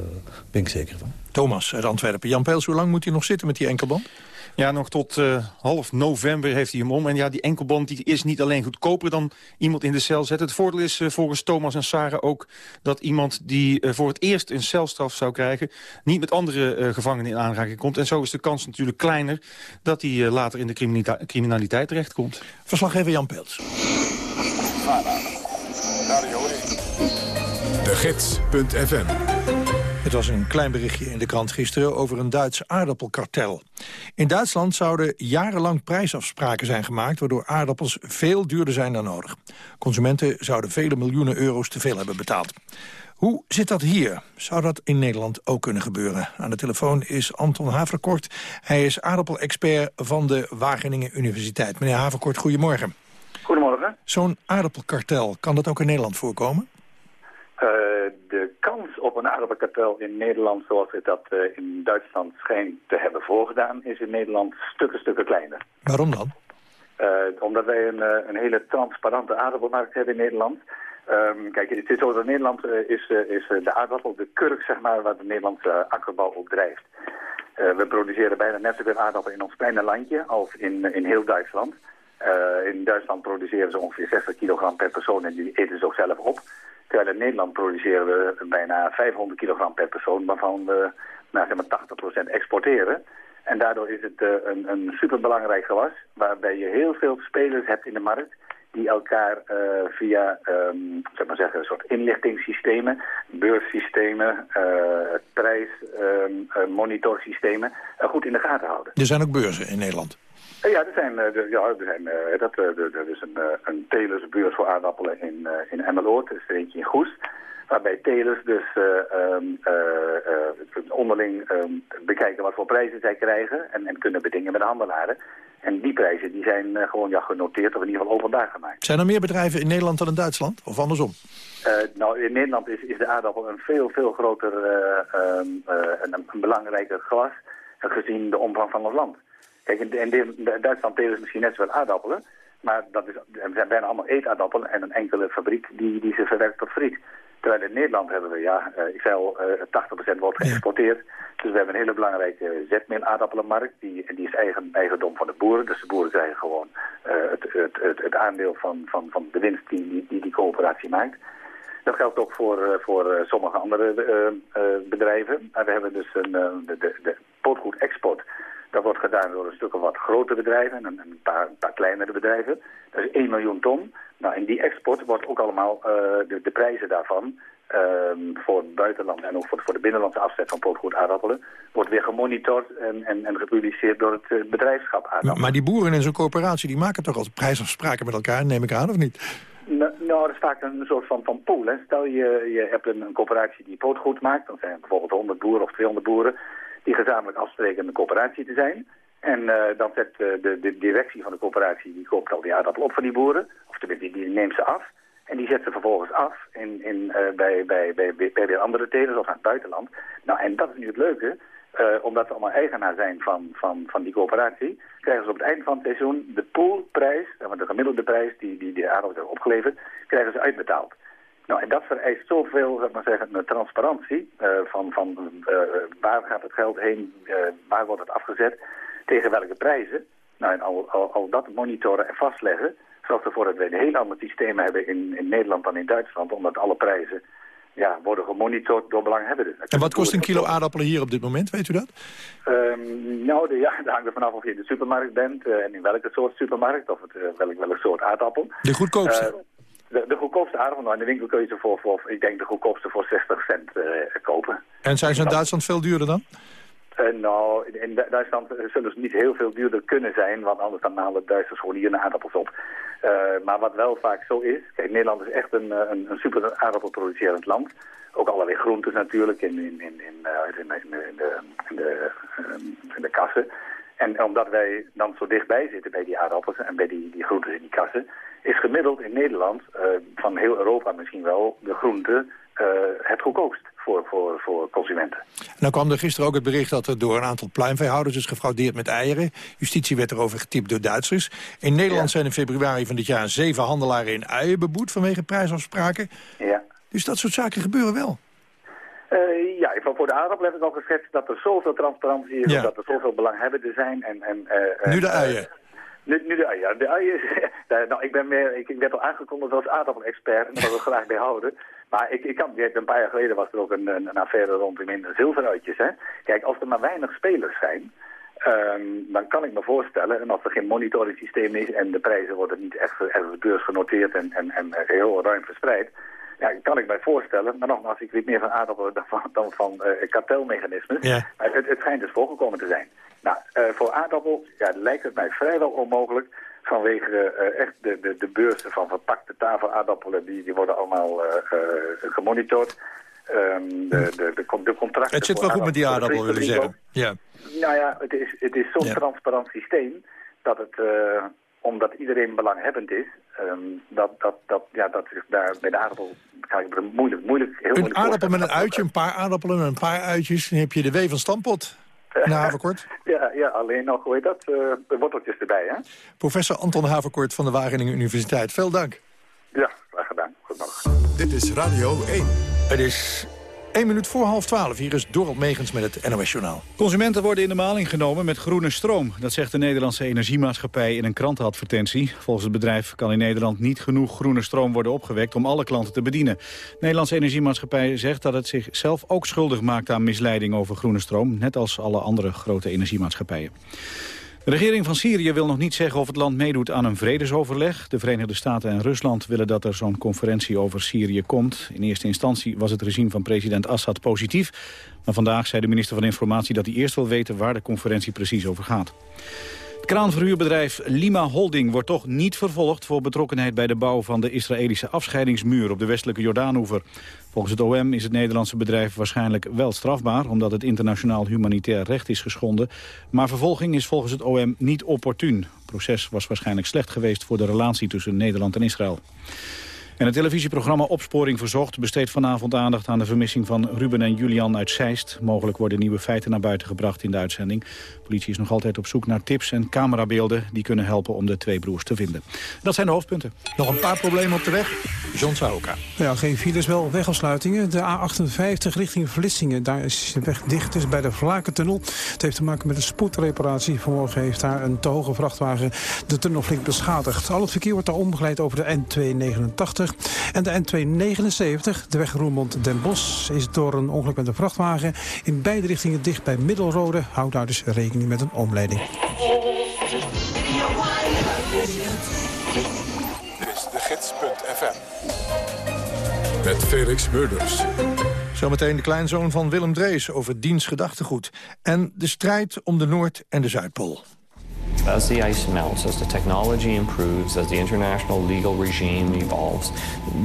ben ik zeker van.
Thomas uit Antwerpen. Jan Peels, hoe lang moet hij nog zitten met die enkelband?
Ja, nog tot uh, half november heeft hij hem om. En ja, die enkelband die is niet alleen goedkoper dan iemand in de cel zetten. Het voordeel is uh, volgens Thomas en Sarah ook dat iemand die uh, voor het eerst een celstraf zou krijgen... niet met andere gevangenen in aanraking komt. En zo is de kans natuurlijk kleiner dat hij later in de criminalita criminaliteit terechtkomt.
Verslaggever Jan Peels.
De Gids.fm
het was een klein berichtje in de krant gisteren over een Duits aardappelkartel. In Duitsland zouden jarenlang prijsafspraken zijn gemaakt... waardoor aardappels veel duurder zijn dan nodig. Consumenten zouden vele miljoenen euro's te veel hebben betaald. Hoe zit dat hier? Zou dat in Nederland ook kunnen gebeuren? Aan de telefoon is Anton Haverkort. Hij is aardappelexpert van de Wageningen Universiteit. Meneer Haverkort, goedemorgen.
Goedemorgen.
Zo'n aardappelkartel, kan dat ook in Nederland voorkomen?
Uh, de kans op een aardappelkartel in Nederland, zoals we dat uh, in Duitsland schijnt te hebben voorgedaan, is in Nederland stukken, stukken kleiner.
Waarom dan?
Uh, omdat wij een, een, hele transparante aardappelmarkt hebben in Nederland. Um, kijk, het is zo dat in Nederland is, is de aardappel de kurk, zeg maar, waar de Nederlandse akkerbouw op drijft. we produceren bijna net zoveel aardappel in ons kleine landje als in, in heel Duitsland. in Duitsland produceren ze ongeveer 60 kilogram per persoon en die eten ze ook zelf op. Terwijl in Nederland produceren we bijna 500 kilogram per persoon, waarvan we nou, zeg maar 80% exporteren. En daardoor is het uh, een, een superbelangrijk gewas, waarbij je heel veel spelers hebt in de markt die elkaar uh, via um, zeg maar zeggen, een soort inlichtingssystemen, beurssystemen, uh, prijsmonitorsystemen um, goed in de gaten houden.
Er zijn ook beurzen in Nederland?
Eh, Ja, er zijn, eh, ja, er zijn eh, dat, er er is een, een telersbeurs voor aardappelen in, in Emmeloord. Er is er eentje in Goes. Waarbij telers dus eh, ehm, eh, eh, onderling ehm, bekijken wat voor prijzen zij krijgen. En, en kunnen bedingen met de handelaren. En die prijzen die zijn gewoon ja, genoteerd of in ieder geval openbaar gemaakt.
Zijn er meer bedrijven in Nederland dan in Duitsland? Of andersom?
Nou, in Nederland is, is de aardappel een veel, veel groter eh, ehm, eh, en een, een belangrijker glas gezien de omvang van ons land. Kijk, in, in, in Duitsland telen ze misschien net zoveel aardappelen, maar dat is, er zijn bijna allemaal eetaardappelen en een enkele fabriek die, die ze verwerkt tot friet. Terwijl in Nederland hebben we, ja, eh, ik zei al, eh 80% wordt geëxporteerd. Dus we hebben een hele belangrijke zetmeelaardappelenmarkt. Die, en die is eigen, eigendom van de boeren. Dus de boeren krijgen gewoon eh, het, het, het, het aandeel van, van, van de winst die die, die, die coöperatie maakt. Dat geldt ook voor, eh, voor eh, sommige andere eh, eh, bedrijven. Maar we hebben dus een, eh, de, de, de pootgoed-export. Dat wordt gedaan door een stuk of wat grote bedrijven en een, paar, een paar kleinere bedrijven. Dat is 1 miljoen ton. Nou, in die export wordt ook allemaal eh, de, de prijzen daarvan ehm, voor het buitenland en ook voor, voor de binnenlandse afzet van pootgoed aardappelen wordt weer gemonitord en, en, en gepubliceerd door het eh, bedrijfschap aardappelen.
Maar, maar die boeren in zo'n coöperatie die maken toch altijd prijsafspraken met elkaar, neem ik aan, of niet?
Nou, nou, dat is vaak een soort van, van pool. Hè. Stel je, je hebt een, een coöperatie die pootgoed maakt. Dan zijn er bijvoorbeeld 100 boeren of 200 boeren die gezamenlijk afspreken een coöperatie te zijn. En eh, dan zet eh, de, de directie van de coöperatie, die koopt al die aardappel op van die boeren. Of tenminste, die, neemt ze af. En die zet ze vervolgens af in, in, eh, bij, bij, bij, weer andere telers of aan het buitenland. Nou, en dat is nu het leuke. omdat ze allemaal eigenaar zijn van, van, van die coöperatie, krijgen ze op het eind van het seizoen de poolprijs, de gemiddelde prijs die die, die aardappels hebben opgeleverd, krijgen ze uitbetaald. Nou, en dat vereist zoveel, zeg maar zeggen, een transparantie eh, van, van eh, waar gaat het geld heen, eh, waar wordt het afgezet, tegen welke prijzen. Nou, en al, al, al dat monitoren en vastleggen, zorgt ervoor dat we een heel ander systeem hebben in, in Nederland dan in Duitsland, omdat alle prijzen ja, worden gemonitord door belanghebbenden.
En wat kost een kilo aardappelen hier op dit moment, weet u dat?
Ehm, nou, de, ja, dat hangt er vanaf of je in de supermarkt bent eh, en in welke soort supermarkt, of het, eh, welk, welk soort aardappel.
De goedkoopste?
De, de goedkoopste aardappel, nou, in de winkel kun je ze voor, voor, ik denk de goedkoopste voor 60 cent eh, kopen.
En zijn ze in Duitsland veel duurder dan?
Eh, nou, in, in Du- Duitsland zullen ze niet heel veel duurder kunnen zijn, want anders dan halen Duitsers gewoon hier aardappels op. Eh, maar wat wel vaak zo is, kijk, Nederland is echt een, een, een super aardappelproducerend land. Ook allerlei groentes natuurlijk in, in, in, in, in, in, de- in de, in, de, in de kassen. En omdat wij dan zo dichtbij zitten bij die aardappels en bij die, die groentes in die kassen, is gemiddeld in Nederland, eh, van heel Europa misschien wel, de groente eh, het goedkoopst voor, voor, voor consumenten.
En dan kwam er gisteren ook het bericht dat er door een aantal pluimveehouders is gefraudeerd met eieren. Justitie werd erover getypt door Duitsers. In Nederland zijn in februari van dit jaar zeven handelaren in uien beboet vanwege prijsafspraken.
Ja.
Dus dat soort zaken gebeuren wel.
Eh, ja, voor voor de aardappel heb ik al geschetst dat er zoveel transparantie is,
Ja.
dat er zoveel belanghebbenden zijn. En, en,
Nu de uien.
Nu, nu de uien. De nou, ik ben meer, ik, ik werd al aangekondigd als aardappel-expert en daar wil ik graag bij houden. Maar ik, ik kan, een paar jaar geleden was er ook een, een, affaire rondom in zilveruitjes. Hè. Kijk, als er maar weinig spelers zijn, ehm, dan kan ik me voorstellen, en als er geen monitoring systeem is en de prijzen worden niet echt ergens op de beurs genoteerd en, en, en heel ruim verspreid, ja, kan ik mij voorstellen, maar nogmaals, ik weet meer van aardappelen dan van, dan van eh, kartelmechanismes.
Ja.
Maar het, het schijnt dus voorgekomen te zijn. Nou, eh, voor aardappel ja, lijkt het mij vrijwel onmogelijk vanwege eh, echt de, de, de beurzen van verpakte tafelaardappelen, die, die worden allemaal gemonitord. Ehm, de, de, de, con- de contracten
Het zit wel goed met die aardappel,
voor de
wil je zeggen. Ja.
nou ja, het is, het is zo'n
Ja.
transparant systeem dat het, omdat iedereen belanghebbend is, ehm, dat, dat, dat, ja, dat is daar bij de aardappel moeilijk, moeilijk, heel
Een
moeilijk
aardappel met een uitje, een paar aardappelen en een paar uitjes. Dan heb je de W van Stampot. In Haverkort.
Ja, ja, alleen nog, hoe heet dat, eh, de worteltjes erbij, hè?
Professor Anton Haverkort van de Wageningen Universiteit. Veel dank.
Ja, graag gedaan. Goedemorgen.
Dit is Radio 1.
Het is één minuut voor half twaalf. Hier is Dorot Megens met het NOS Journaal.
Consumenten worden in de maling genomen met groene stroom. Dat zegt de Nederlandse Energiemaatschappij in een krantenadvertentie. Volgens het bedrijf kan in Nederland niet genoeg groene stroom worden opgewekt... om alle klanten te bedienen. De Nederlandse Energiemaatschappij zegt dat het zichzelf ook schuldig maakt... aan misleiding over groene stroom, net als alle andere grote energiemaatschappijen. De regering van Syrië wil nog niet zeggen of het land meedoet aan een vredesoverleg. De Verenigde Staten en Rusland willen dat er zo'n conferentie over Syrië komt. In eerste instantie was het regime van president Assad positief. Maar vandaag zei de minister van Informatie dat hij eerst wil weten waar de conferentie precies over gaat. Het kraanverhuurbedrijf Lima Holding wordt toch niet vervolgd... voor betrokkenheid bij de bouw van de Israëlische afscheidingsmuur... op de westelijke Jordaanoever. Volgens het OM is het Nederlandse bedrijf waarschijnlijk wel strafbaar... omdat het internationaal humanitair recht is geschonden. Maar vervolging is volgens het OM niet opportun. Het proces was waarschijnlijk slecht geweest voor de relatie tussen Nederland en Israël. En het televisieprogramma Opsporing Verzocht besteedt vanavond aandacht aan de vermissing van Ruben en Julian uit Zeist. Mogelijk worden nieuwe feiten naar buiten gebracht in de uitzending. De politie is nog altijd op zoek naar tips en camerabeelden die kunnen helpen om de twee broers te vinden. Dat zijn de hoofdpunten.
Nog een paar problemen op de weg. John Saoka.
Ja, geen files, wel wegafsluitingen. De A58 richting Vlissingen, daar is de weg dicht. is bij de Vlakentunnel. Het heeft te maken met een spoedreparatie. Vanmorgen heeft daar een te hoge vrachtwagen de tunnel flink beschadigd. Al het verkeer wordt daar omgeleid over de N289. En de N279, de weg Roermond-Den Bosch, is door een ongeluk met een vrachtwagen in beide richtingen dicht bij Middelrode. Houd daar dus rekening met een omleiding.
Dit is de gids.fm. Met Felix Murders.
Zometeen de kleinzoon van Willem Drees over diens gedachtegoed. En de strijd om de Noord- en de Zuidpool.
As the ice melts, as the technology improves, as the international legal regime evolves,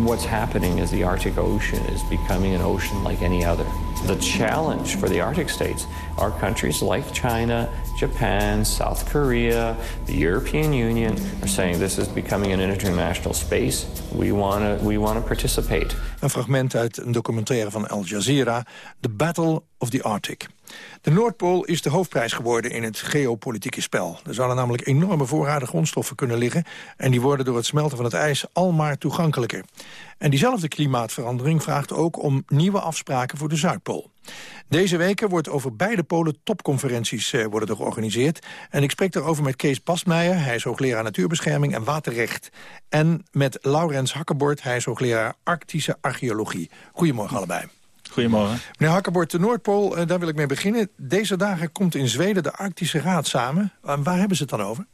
what's happening is the Arctic Ocean is becoming an ocean like any other. The challenge for the Arctic states are countries like China, Japan, South Korea, the European Union are saying this is becoming an international space. We want to we want to participate.
Een fragment uit een documentaire van Al Jazeera, The Battle of the Arctic. De Noordpool is de hoofdprijs geworden in het geopolitieke spel. Er zouden namelijk enorme voorraden grondstoffen kunnen liggen... en die worden door het smelten van het ijs almaar toegankelijker. En diezelfde klimaatverandering vraagt ook om nieuwe afspraken voor de Zuidpool. Deze weken wordt over beide polen topconferenties eh, worden er georganiseerd. En ik spreek daarover met Kees Pasmeijer, hij is hoogleraar natuurbescherming en waterrecht. En met Laurens Hakkebord, hij is hoogleraar arctische archeologie. Goedemorgen allebei.
Goedemorgen.
Meneer Hakkebord, de Noordpool, eh, daar wil ik mee beginnen. Deze dagen komt in Zweden de Arctische Raad samen. Uh, waar hebben ze het dan over?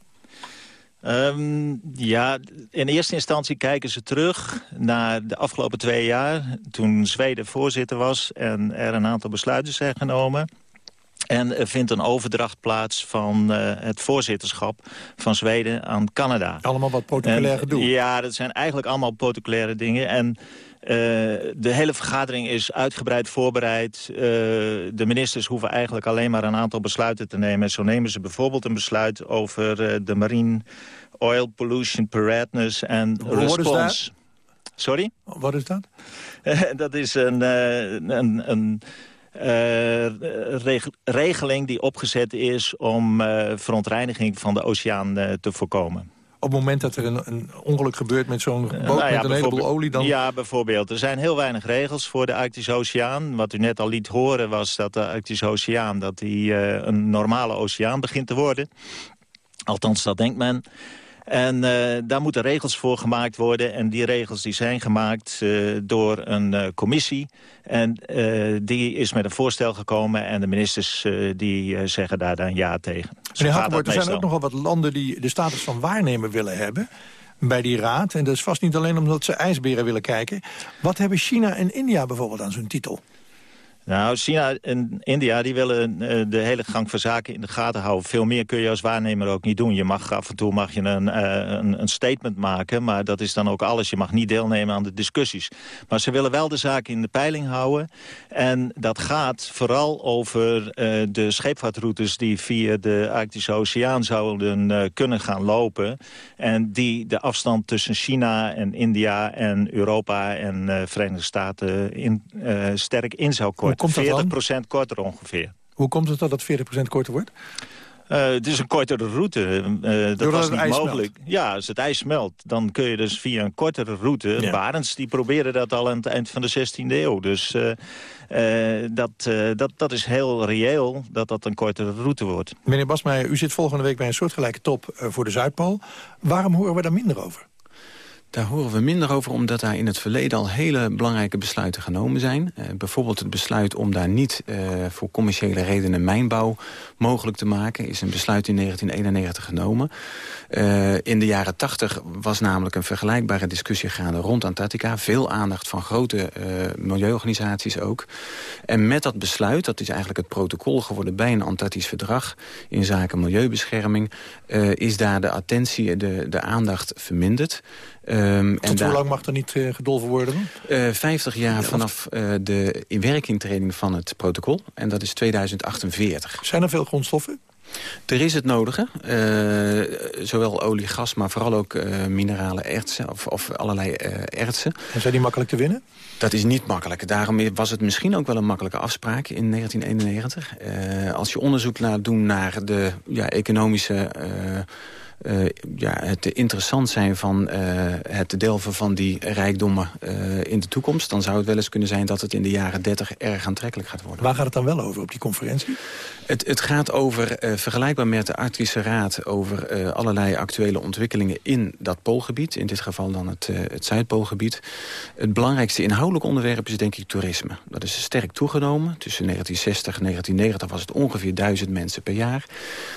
Um, ja, in eerste instantie kijken ze terug naar de afgelopen twee jaar... toen Zweden voorzitter was en er een aantal besluiten zijn genomen... En er vindt een overdracht plaats van uh, het voorzitterschap van Zweden aan Canada.
Allemaal wat protocolair gedoe.
Ja, dat zijn eigenlijk allemaal protocolaire dingen. En uh, de hele vergadering is uitgebreid voorbereid. Uh, de ministers hoeven eigenlijk alleen maar een aantal besluiten te nemen. Zo nemen ze bijvoorbeeld een besluit over de marine oil pollution preparedness en response. Sorry?
Wat is dat?
dat is een, een, een uh, regeling die opgezet is om uh, verontreiniging van de oceaan uh, te voorkomen.
Op het moment dat er een, een ongeluk gebeurt met zo'n boot
nou ja,
met een heleboel olie... dan...
Ja, bijvoorbeeld. Er zijn heel weinig regels voor de Arctische Oceaan. Wat u net al liet horen was dat de Arctische Oceaan... dat die, een normale oceaan begint te worden. Althans, dat denkt men. En uh, daar moeten regels voor gemaakt worden. En die regels die zijn gemaakt uh, door een uh, commissie. En die is met een voorstel gekomen. En de ministers die zeggen daar dan ja tegen.
Meneer Hakkenbord, er zijn ook nogal wat landen die de status van waarnemer willen hebben bij die raad. En dat is vast niet alleen omdat ze ijsberen willen kijken. Wat hebben China en India bijvoorbeeld aan zo'n titel?
Nou, China en India die willen uh, de hele gang van zaken in de gaten houden. Veel meer kun je als waarnemer ook niet doen. Je mag af en toe mag je een, uh, een, statement maken, maar dat is dan ook alles. Je mag niet deelnemen aan de discussies. Maar ze willen wel de zaak in de peiling houden. En dat gaat vooral over uh, de scheepvaartroutes die via de Arctische Oceaan zouden kunnen gaan lopen. En die de afstand tussen China en India en Europa en Verenigde Staten sterk in zou korten. 40% korter ongeveer.
Hoe komt het dat het 40% korter wordt?
Uh, het is een kortere route. Uh, dat was niet mogelijk. Smelt. Ja, als het ijs smelt, dan kun je dus via een kortere route... Ja. Barends die probeerden dat al aan het eind van de 16e eeuw. Dus uh, dat, dat, dat is heel reëel dat dat een kortere route wordt.
Meneer Basmeijer, u zit volgende week bij een soortgelijke top voor de Zuidpool. Waarom horen we daar minder over?
Daar horen we minder over, omdat daar in het verleden al hele belangrijke besluiten genomen zijn. Uh, bijvoorbeeld het besluit om daar niet uh, voor commerciële redenen mijnbouw mogelijk te maken... is een besluit in 1991 genomen. Uh, in de jaren 80 was namelijk een vergelijkbare discussie gaande rond Antarctica. Veel aandacht van grote milieuorganisaties ook. En met dat besluit, dat is eigenlijk het protocol geworden... bij een Antarctisch verdrag in zaken milieubescherming... is daar de attentie, de, de aandacht verminderd...
Um, Tot en hoe lang mag er niet uh, gedolven worden?
Uh, 50 jaar vanaf uh, de inwerkingtreding van het protocol. En dat is 2048.
Zijn er veel grondstoffen?
Er is het nodige. Uh, zowel olie, gas, maar vooral ook uh, minerale ertsen of, of allerlei uh, ertsen.
En zijn die makkelijk te winnen?
Dat is niet makkelijk. Daarom was het misschien ook wel een makkelijke afspraak in 1991. als je onderzoek laat doen naar de ja, economische uh, ja, het interessant zijn van uh, het delven van die rijkdommen uh, in de toekomst... dan zou het wel eens kunnen zijn dat het in de jaren 30 erg aantrekkelijk gaat worden.
Waar gaat het dan wel over op die conferentie?
Het, het gaat over, vergelijkbaar met de Arctische Raad... over allerlei actuele ontwikkelingen in dat poolgebied. In dit geval dan het, het Zuidpoolgebied. Het belangrijkste inhoudelijk onderwerp is denk ik toerisme. Dat is sterk toegenomen. Tussen 1960 en 1990 was het ongeveer duizend mensen per jaar.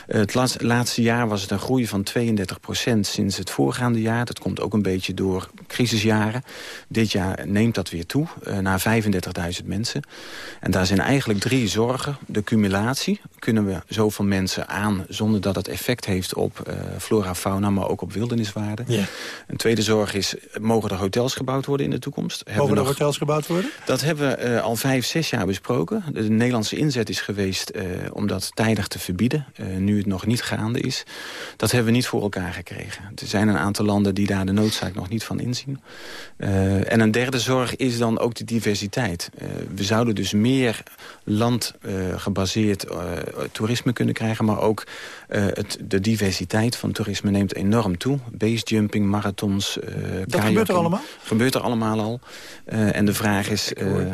het laatste jaar was het een groei van 32% sinds het voorgaande jaar. Dat komt ook een beetje door crisisjaren. Dit jaar neemt dat weer toe, naar 35.000 mensen. En daar zijn eigenlijk drie zorgen. De cumulatie. Kunnen we zoveel mensen aan zonder dat het effect heeft op uh, flora, fauna, maar ook op wilderniswaarden. Yeah. Een tweede zorg is, mogen er hotels gebouwd worden in de toekomst?
Mogen hebben er nog... hotels gebouwd worden?
Dat hebben we uh, al vijf, zes jaar besproken. De Nederlandse inzet is geweest om dat tijdig te verbieden. nu het nog niet gaande is. Dat hebben we niet voor elkaar gekregen. Er zijn een aantal landen die daar de noodzaak nog niet van inzien. En een derde zorg is dan ook de diversiteit. We zouden dus meer landgebaseerd uh, toerisme kunnen krijgen... maar ook het, de diversiteit van toerisme neemt enorm toe. Basejumping, marathons,
Dat gebeurt er allemaal?
Gebeurt er allemaal al. en de vraag is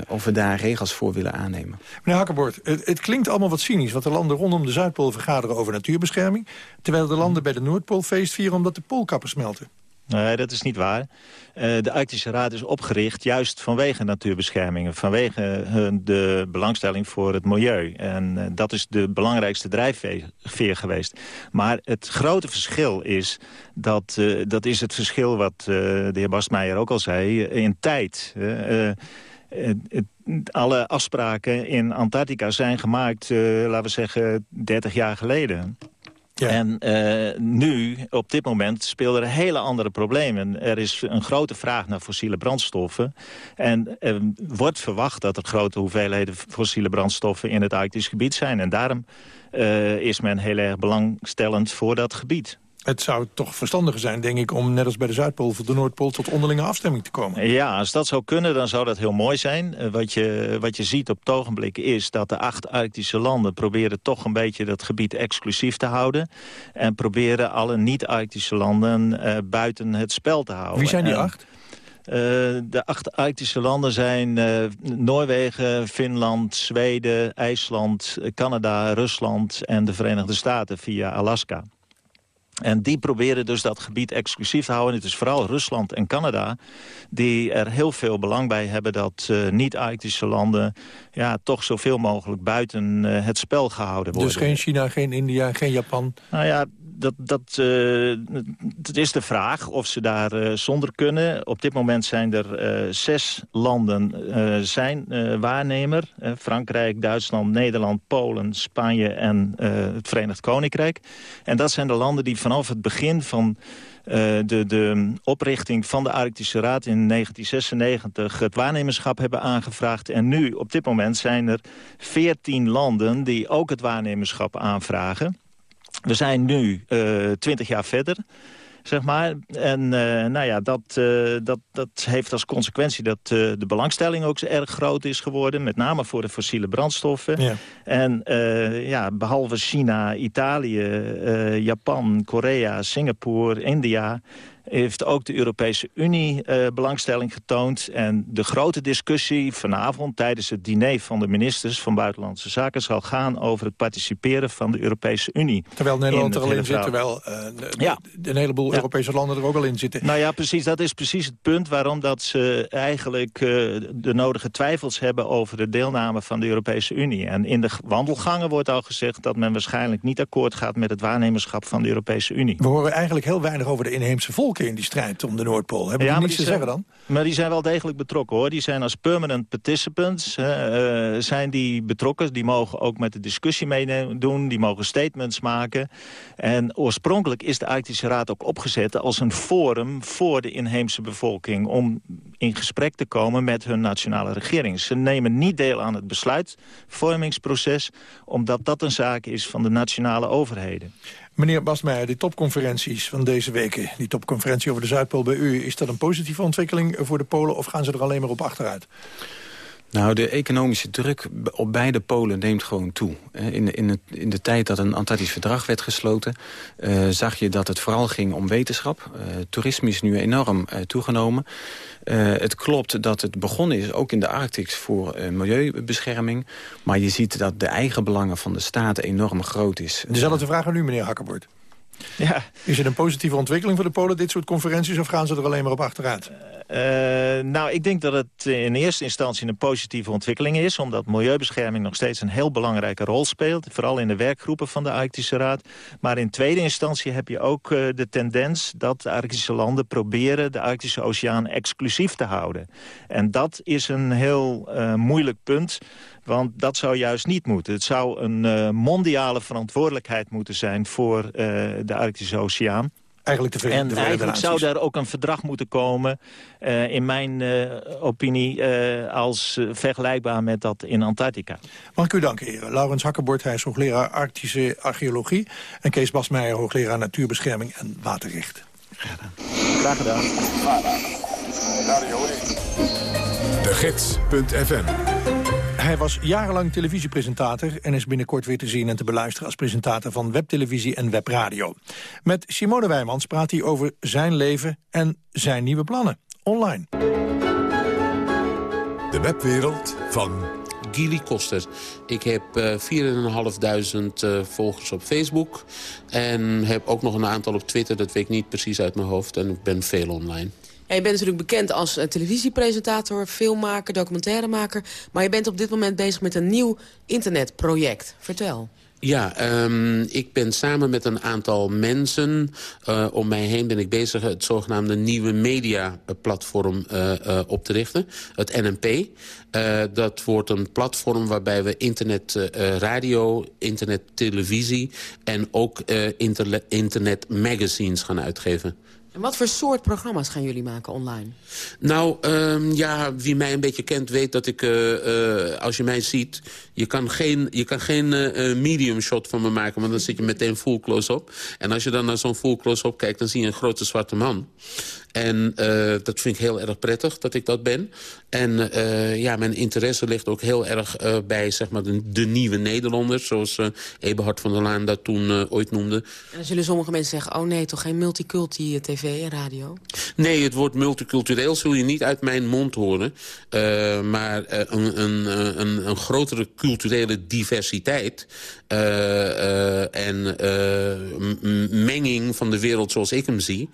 of we daar regels voor willen aannemen.
Meneer Hakkenbord, het, het klinkt allemaal wat cynisch... want de landen rondom de Zuidpool vergaderen over natuurbescherming... terwijl de landen bij de Noordpool feest vieren omdat de poolkappen smelten.
Nee, dat is niet waar. Uh, de Arctische Raad is opgericht juist vanwege natuurbescherming. Vanwege uh, de belangstelling voor het milieu. En uh, dat is de belangrijkste drijfveer geweest. Maar het grote verschil is, dat, dat is het verschil wat de heer Bastmeijer ook al zei, in tijd. alle afspraken in Antarctica zijn gemaakt, laten we zeggen, 30 jaar geleden. En uh, nu, op dit moment, spelen er hele andere problemen. Er is een grote vraag naar fossiele brandstoffen. En er wordt verwacht dat er grote hoeveelheden fossiele brandstoffen in het Arktisch gebied zijn. En daarom uh, is men heel erg belangstellend voor dat gebied.
Het zou toch verstandiger zijn, denk ik, om net als bij de Zuidpool of de Noordpool tot onderlinge afstemming te komen.
Ja, als dat zou kunnen, dan zou dat heel mooi zijn. Eh, wat je, wat je ziet op het ogenblik is dat de acht Arctische landen proberen toch een beetje dat gebied exclusief te houden. En proberen alle niet-Arctische landen uh, buiten het spel te houden.
Wie zijn die acht?
Uh, de acht Arctische landen zijn uh, Noorwegen, Finland, Zweden, IJsland, Canada, Rusland en de Verenigde Staten via Alaska. En die proberen dus dat gebied exclusief te houden. Het is vooral Rusland en Canada die er heel veel belang bij hebben... dat uh, niet-Arctische landen ja, toch zoveel mogelijk buiten uh, het spel gehouden worden.
Dus geen China, geen India, geen Japan?
Nou ja, dat, dat, uh, dat is de vraag of ze daar uh, zonder kunnen. Op dit moment zijn er uh, zes landen zijn waarnemer. Frankrijk, Duitsland, Nederland, Polen, Spanje en het Verenigd Koninkrijk. En dat zijn de landen die vanaf het begin van... de, de oprichting van de Arctische Raad in 1996 het waarnemerschap hebben aangevraagd. En nu, op dit moment, zijn er veertien landen die ook het waarnemerschap aanvragen. We zijn nu uh, twintig jaar verder zeg maar. En uh, nou ja, dat, uh, dat, dat heeft als consequentie dat uh, de belangstelling ook erg groot is geworden. Met name voor de fossiele brandstoffen. Ja. En ja, behalve China, Italië, Japan, Korea, Singapore, India... heeft ook de Europese Unie uh, belangstelling getoond. En de grote discussie vanavond tijdens het diner van de ministers van Buitenlandse Zaken... zal gaan over het participeren van de Europese Unie.
Terwijl Nederland er al in zit, terwijl uh, de, ja. een heleboel ja. Europese landen er ook al in zitten.
Nou ja, precies. Dat is precies het punt waarom dat ze eigenlijk uh, de nodige twijfels hebben... over de deelname van de Europese Unie. En in de wandelgangen wordt al gezegd dat men waarschijnlijk niet akkoord gaat... met het waarnemerschap van de Europese Unie.
We horen eigenlijk heel weinig over de inheemse volken in die strijd om de Noordpool. Hebben ja, die niets te zeggen dan?
Maar die zijn wel degelijk betrokken hoor. Die zijn als permanent participants uh, zijn die betrokken. Die mogen ook met de discussie meedoen. Die mogen statements maken. En oorspronkelijk is de Arctische Raad ook opgezet als een forum voor de inheemse bevolking. Om in gesprek te komen met hun nationale regering. Ze nemen niet deel aan het besluitvormingsproces. Omdat dat een zaak is van de nationale overheden.
Meneer Basmeijer, die topconferenties van deze weken... die topconferentie over de Zuidpool bij u... is dat een positieve ontwikkeling voor de Polen... of gaan ze er alleen maar op achteruit?
Nou, de economische druk op beide polen neemt gewoon toe. In de, in in de tijd dat een Antarctisch verdrag werd gesloten... Uh, zag je dat het vooral ging om wetenschap. Uh, toerisme is nu enorm toegenomen. het klopt dat het begonnen is, ook in de Arctics, voor milieubescherming. Maar je ziet dat de eigen belangen van de staten enorm groot is.
Dezelfde vraag aan u, meneer Hakkerbord. Ja. Is het een positieve ontwikkeling voor de Polen, dit soort conferenties... of gaan ze er alleen maar op achteruit?
Uh, nou, ik denk dat het in eerste instantie een positieve ontwikkeling is... omdat milieubescherming nog steeds een heel belangrijke rol speelt. Vooral in de werkgroepen van de Arctische Raad. Maar in tweede instantie heb je ook uh, de tendens... dat de Arctische landen proberen de Arctische Oceaan exclusief te houden. En dat is een heel uh, moeilijk punt... Want dat zou juist niet moeten. Het zou een uh, mondiale verantwoordelijkheid moeten zijn voor uh, de Arctische Oceaan.
Eigenlijk te
En eigenlijk zou daar ook een verdrag moeten komen, uh, in mijn opinie, als vergelijkbaar met dat in Antarctica.
Mag ik u danken, heren. Laurens Hakkerbord, hij is hoogleraar Arctische Archeologie... en Kees Basmeijer, hoogleraar Natuurbescherming en Waterrecht.
Graag gedaan. Graag gedaan.
De Gids.fm
hij was jarenlang televisiepresentator en is binnenkort weer te zien en te beluisteren als presentator van webtelevisie en webradio. Met Simone Wijmans praat hij over zijn leven en zijn nieuwe plannen, online.
De webwereld van
Gili Koster. Ik heb uh, 4.500 uh, volgers op Facebook. En heb ook nog een aantal op Twitter, dat weet ik niet precies uit mijn hoofd. En ik ben veel online.
Je bent natuurlijk bekend als uh, televisiepresentator, filmmaker, documentairemaker. Maar je bent op dit moment bezig met een nieuw internetproject. Vertel.
Ja, um, ik ben samen met een aantal mensen uh, om mij heen ben ik bezig het zogenaamde nieuwe mediaplatform uh, op te richten. Het NMP. dat wordt een platform waarbij we internet radio, internet televisie en ook internet, internet magazines gaan uitgeven.
En wat voor soort programma's gaan jullie maken online?
Nou, um, ja, wie mij een beetje kent weet dat ik, uh, uh, als je mij ziet... je kan geen, je kan geen uh, medium shot van me maken, want dan zit je meteen full close-op. En als je dan naar zo'n full close-op kijkt, dan zie je een grote zwarte man. En uh, dat vind ik heel erg prettig dat ik dat ben. En uh, ja, mijn interesse ligt ook heel erg uh, bij zeg maar, de, de, nieuwe Nederlanders... zoals Eberhard van der Laan dat toen ooit noemde. En
dan zullen sommige mensen zeggen... oh nee, toch geen multiculti tv en radio?
Nee, het woord multicultureel zul je niet uit mijn mond horen. maar een, een, een, een, grotere culturele diversiteit... en menging van de wereld zoals ik hem zie...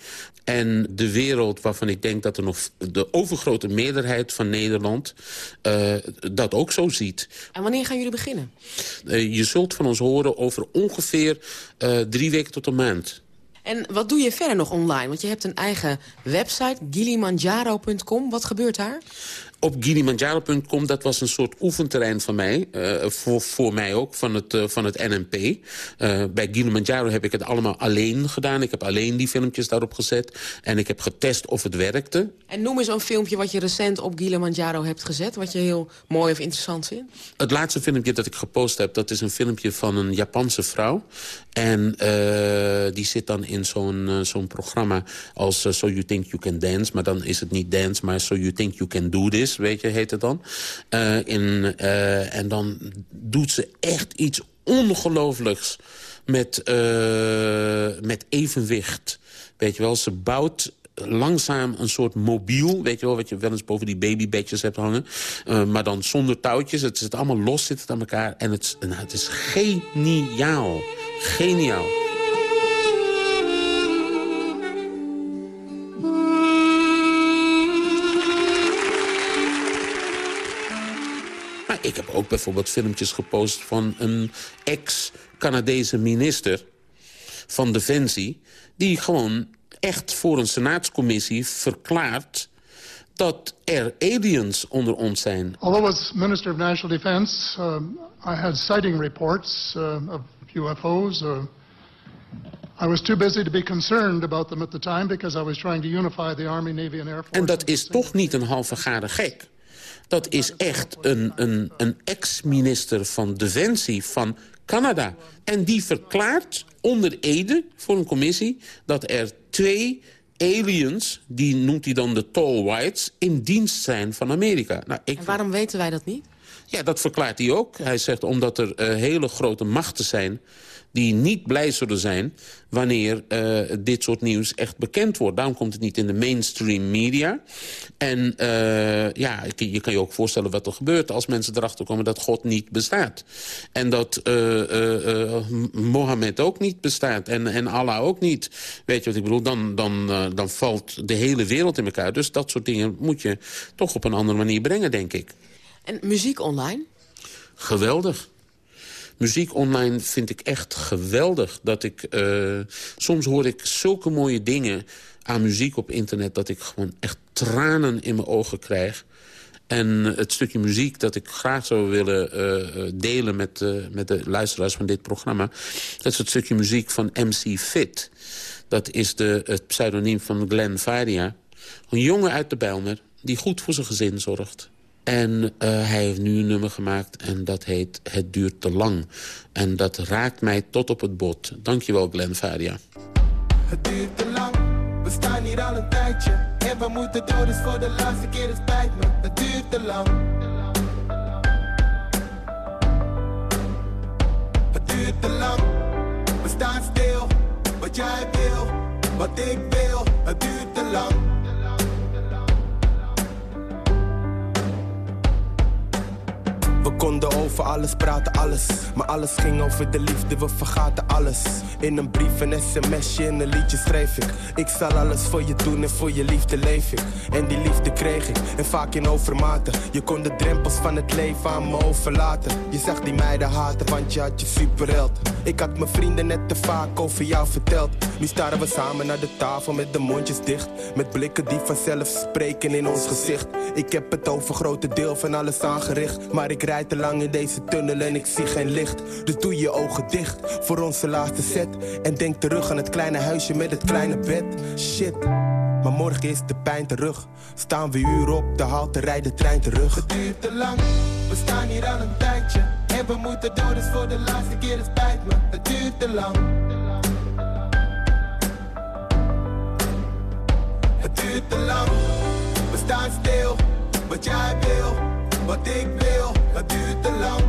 en de wereld waarvan ik denk dat er nog de overgrote meerderheid van Nederland uh, dat ook zo ziet.
En wanneer gaan jullie beginnen?
Uh, je zult van ons horen over ongeveer drie weken tot een maand.
En wat doe je verder nog online? Want je hebt een eigen website, gilimanjaro.com. Wat gebeurt daar?
Op Gilimanjaro.com, dat was een soort oefenterrein van mij. Uh, voor, voor mij ook, van het, uh, van het NNP. Uh, bij Gilimanjaro heb ik het allemaal alleen gedaan. Ik heb alleen die filmpjes daarop gezet. En ik heb getest of het werkte.
En noem eens een filmpje wat je recent op Gilimanjaro hebt gezet. Wat je heel mooi of interessant vindt.
Het laatste filmpje dat ik gepost heb, dat is een filmpje van een Japanse vrouw. En die zit dan in zo'n zo'n programma als So You Think You Can Dance. Maar dan is het niet dance, maar So You Think You Can Do This weet je, heet het dan. In, en dan doet ze echt iets ongelooflijks met, met evenwicht. Weet je wel, ze bouwt langzaam een soort mobiel... weet je wel, wat je wel eens boven die babybedjes hebt hangen... Uh, maar dan zonder touwtjes. Het zit allemaal los, zit het aan elkaar. En het, het is geniaal. Geniaal. Maar ik heb ook bijvoorbeeld filmpjes gepost van een ex-Canadese minister van Defensie... die gewoon echt voor een senaatscommissie verklaart dat er aliens onder ons zijn.
Although as Minister of National Defense, um, I had sighting reports uh, of UFO's. Uh, I was too busy to be concerned about them at the time because I was trying to unify the Army, Navy and Air Force.
En dat is toch niet een halve gade gek. Dat is echt een, een, een ex-minister van Defensie van Canada. En die verklaart onder Ede voor een commissie... dat er twee aliens, die noemt hij dan de tall whites... in dienst zijn van Amerika. Nou, ik
en waarom weten wij dat niet?
Ja, dat verklaart hij ook. Hij zegt omdat er uh, hele grote machten zijn die niet blij zullen zijn wanneer uh, dit soort nieuws echt bekend wordt. Daarom komt het niet in de mainstream media. En uh, ja, je kan je ook voorstellen wat er gebeurt als mensen erachter komen dat God niet bestaat. En dat uh, Mohammed ook niet bestaat en, en Allah ook niet. Weet je wat ik bedoel? Dan, dan, dan valt de hele wereld in elkaar. Dus dat soort dingen moet je toch op een andere manier brengen, denk ik.
En muziek online?
Geweldig. Muziek online vind ik echt geweldig. Dat ik, uh, soms hoor ik zulke mooie dingen aan muziek op internet... dat ik gewoon echt tranen in mijn ogen krijg. En het stukje muziek dat ik graag zou willen uh, delen met, uh, met de luisteraars van dit programma... dat is het stukje muziek van MC Fit. Dat is de, het pseudoniem van Glenn Varia. Een jongen uit de Bijlmer die goed voor zijn gezin zorgt. En uh, hij heeft nu een nummer gemaakt en dat heet Het duurt te lang. En dat raakt mij tot op het bot. Dankjewel Glenn Faria.
Het duurt te lang, we staan hier al een tijdje. En moeten door, dus voor de laatste keer, het spijt me. Het duurt te lang. Het duurt te lang, we staan stil. Wat jij wil, wat ik wil. Het duurt te lang. We konden over alles praten, alles. Maar alles ging over de liefde, we vergaten alles. In een brief, een sms'je, in een liedje schreef ik. Ik zal alles voor je doen en voor je liefde leef ik. En die liefde kreeg ik, en vaak in overmaten. Je kon de drempels van het leven aan me overlaten. Je zag die meiden haten, want je had je superheld. Ik had mijn vrienden net te vaak over jou verteld. Nu staren we samen naar de tafel met de mondjes dicht. Met blikken die vanzelf spreken in ons gezicht. Ik heb het over grote deel van alles aangericht. Maar ik rijd te lang in deze tunnel en ik zie geen licht. Dus doe je ogen dicht voor onze laatste set. En denk terug aan het kleine huisje met het kleine bed. Shit. Maar morgen is de pijn terug. Staan we uur op, de halte rijdt de trein terug. Het duurt te lang, we staan hier al een tijdje. En we moeten door, dus voor de laatste keer, het spijt me. Het duurt te lang. Het duurt te lang, we staan stil. Wat jij wil, wat ik wil, het duurt te lang.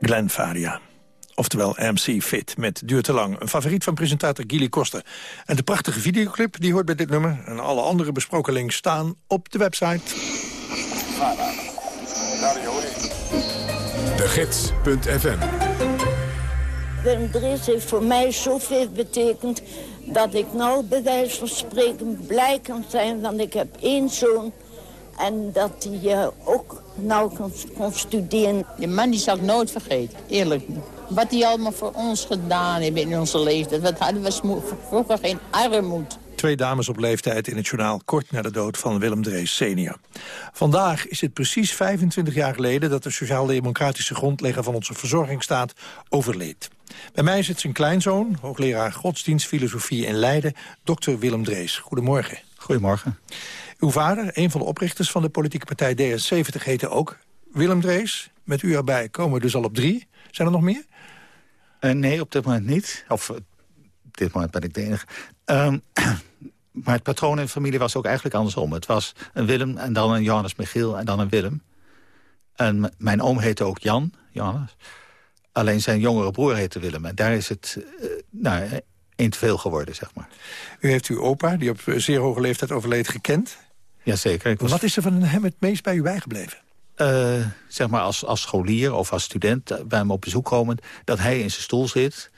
Glenn Faria. Oftewel MC Fit met Duurt te lang. Een favoriet van presentator Gilly Koster. En de prachtige videoclip die hoort bij dit nummer... en alle andere besproken links staan op de website.
De Gids.fm
Willem Dries heeft voor mij zoveel betekend... dat ik nou bij wijze van spreken blij kan zijn... want ik heb één zoon en dat hij uh, ook nou kon, kon studeren.
Die man die zal ik nooit vergeten, eerlijk. Wat hij allemaal voor ons gedaan heeft in onze leeftijd. Wat hadden we vroeger geen armoed.
Twee dames op leeftijd in het journaal kort na de dood van Willem Drees senior. Vandaag is het precies 25 jaar geleden dat de sociaal-democratische grondlegger van onze verzorgingsstaat overleed. Bij mij zit zijn kleinzoon, hoogleraar godsdienstfilosofie in Leiden, dokter Willem Drees. Goedemorgen.
Goedemorgen.
Uw vader, een van de oprichters van de politieke partij DS70, heette ook Willem Drees. Met u erbij komen we dus al op drie. Zijn er nog meer?
Uh, nee, op dit moment niet. Of op dit moment ben ik de enige. Um,
maar het patroon in de familie was ook eigenlijk andersom. Het was een Willem en dan een Johannes Michiel en dan een Willem. En mijn oom heette ook Jan, Johannes. Alleen zijn jongere broer heette Willem. En daar is het uh, nou, één te veel geworden, zeg maar.
U heeft uw opa, die op zeer hoge leeftijd overleed, gekend?
Jazeker.
Was... Wat is er van hem het meest bij u bijgebleven?
Uh, zeg maar als, als scholier of als student bij hem op bezoek komen... dat hij in zijn stoel zit,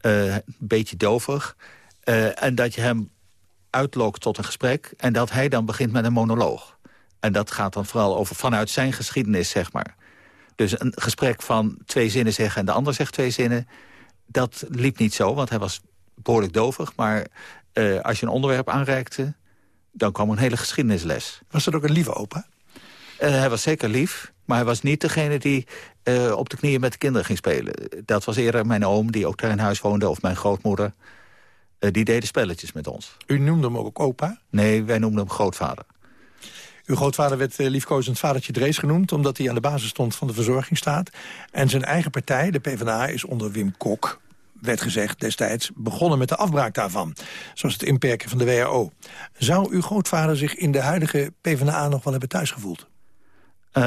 uh, een beetje dovig... en dat je hem uitlokt tot een gesprek... en dat hij dan begint met een monoloog. En dat gaat dan vooral over vanuit zijn geschiedenis, zeg maar. Dus een gesprek van twee zinnen zeggen en de ander zegt twee zinnen... dat liep niet zo, want hij was behoorlijk dovig. Maar uh, als je een onderwerp aanreikte, dan kwam een hele geschiedenisles.
Was dat ook een lieve opa?
Uh, hij was zeker lief, maar hij was niet degene die uh, op de knieën met de kinderen ging spelen. Dat was eerder mijn oom, die ook daar in huis woonde, of mijn grootmoeder. Die deden spelletjes met ons.
U noemde hem ook opa?
Nee, wij noemden hem grootvader.
Uw grootvader werd uh, liefkozend vadertje Drees genoemd... omdat hij aan de basis stond van de verzorgingsstaat. En zijn eigen partij, de PvdA, is onder Wim Kok werd gezegd destijds, begonnen met de afbraak daarvan. Zoals het inperken van de WHO. Zou uw grootvader zich in de huidige PvdA nog wel hebben thuisgevoeld?
Uh,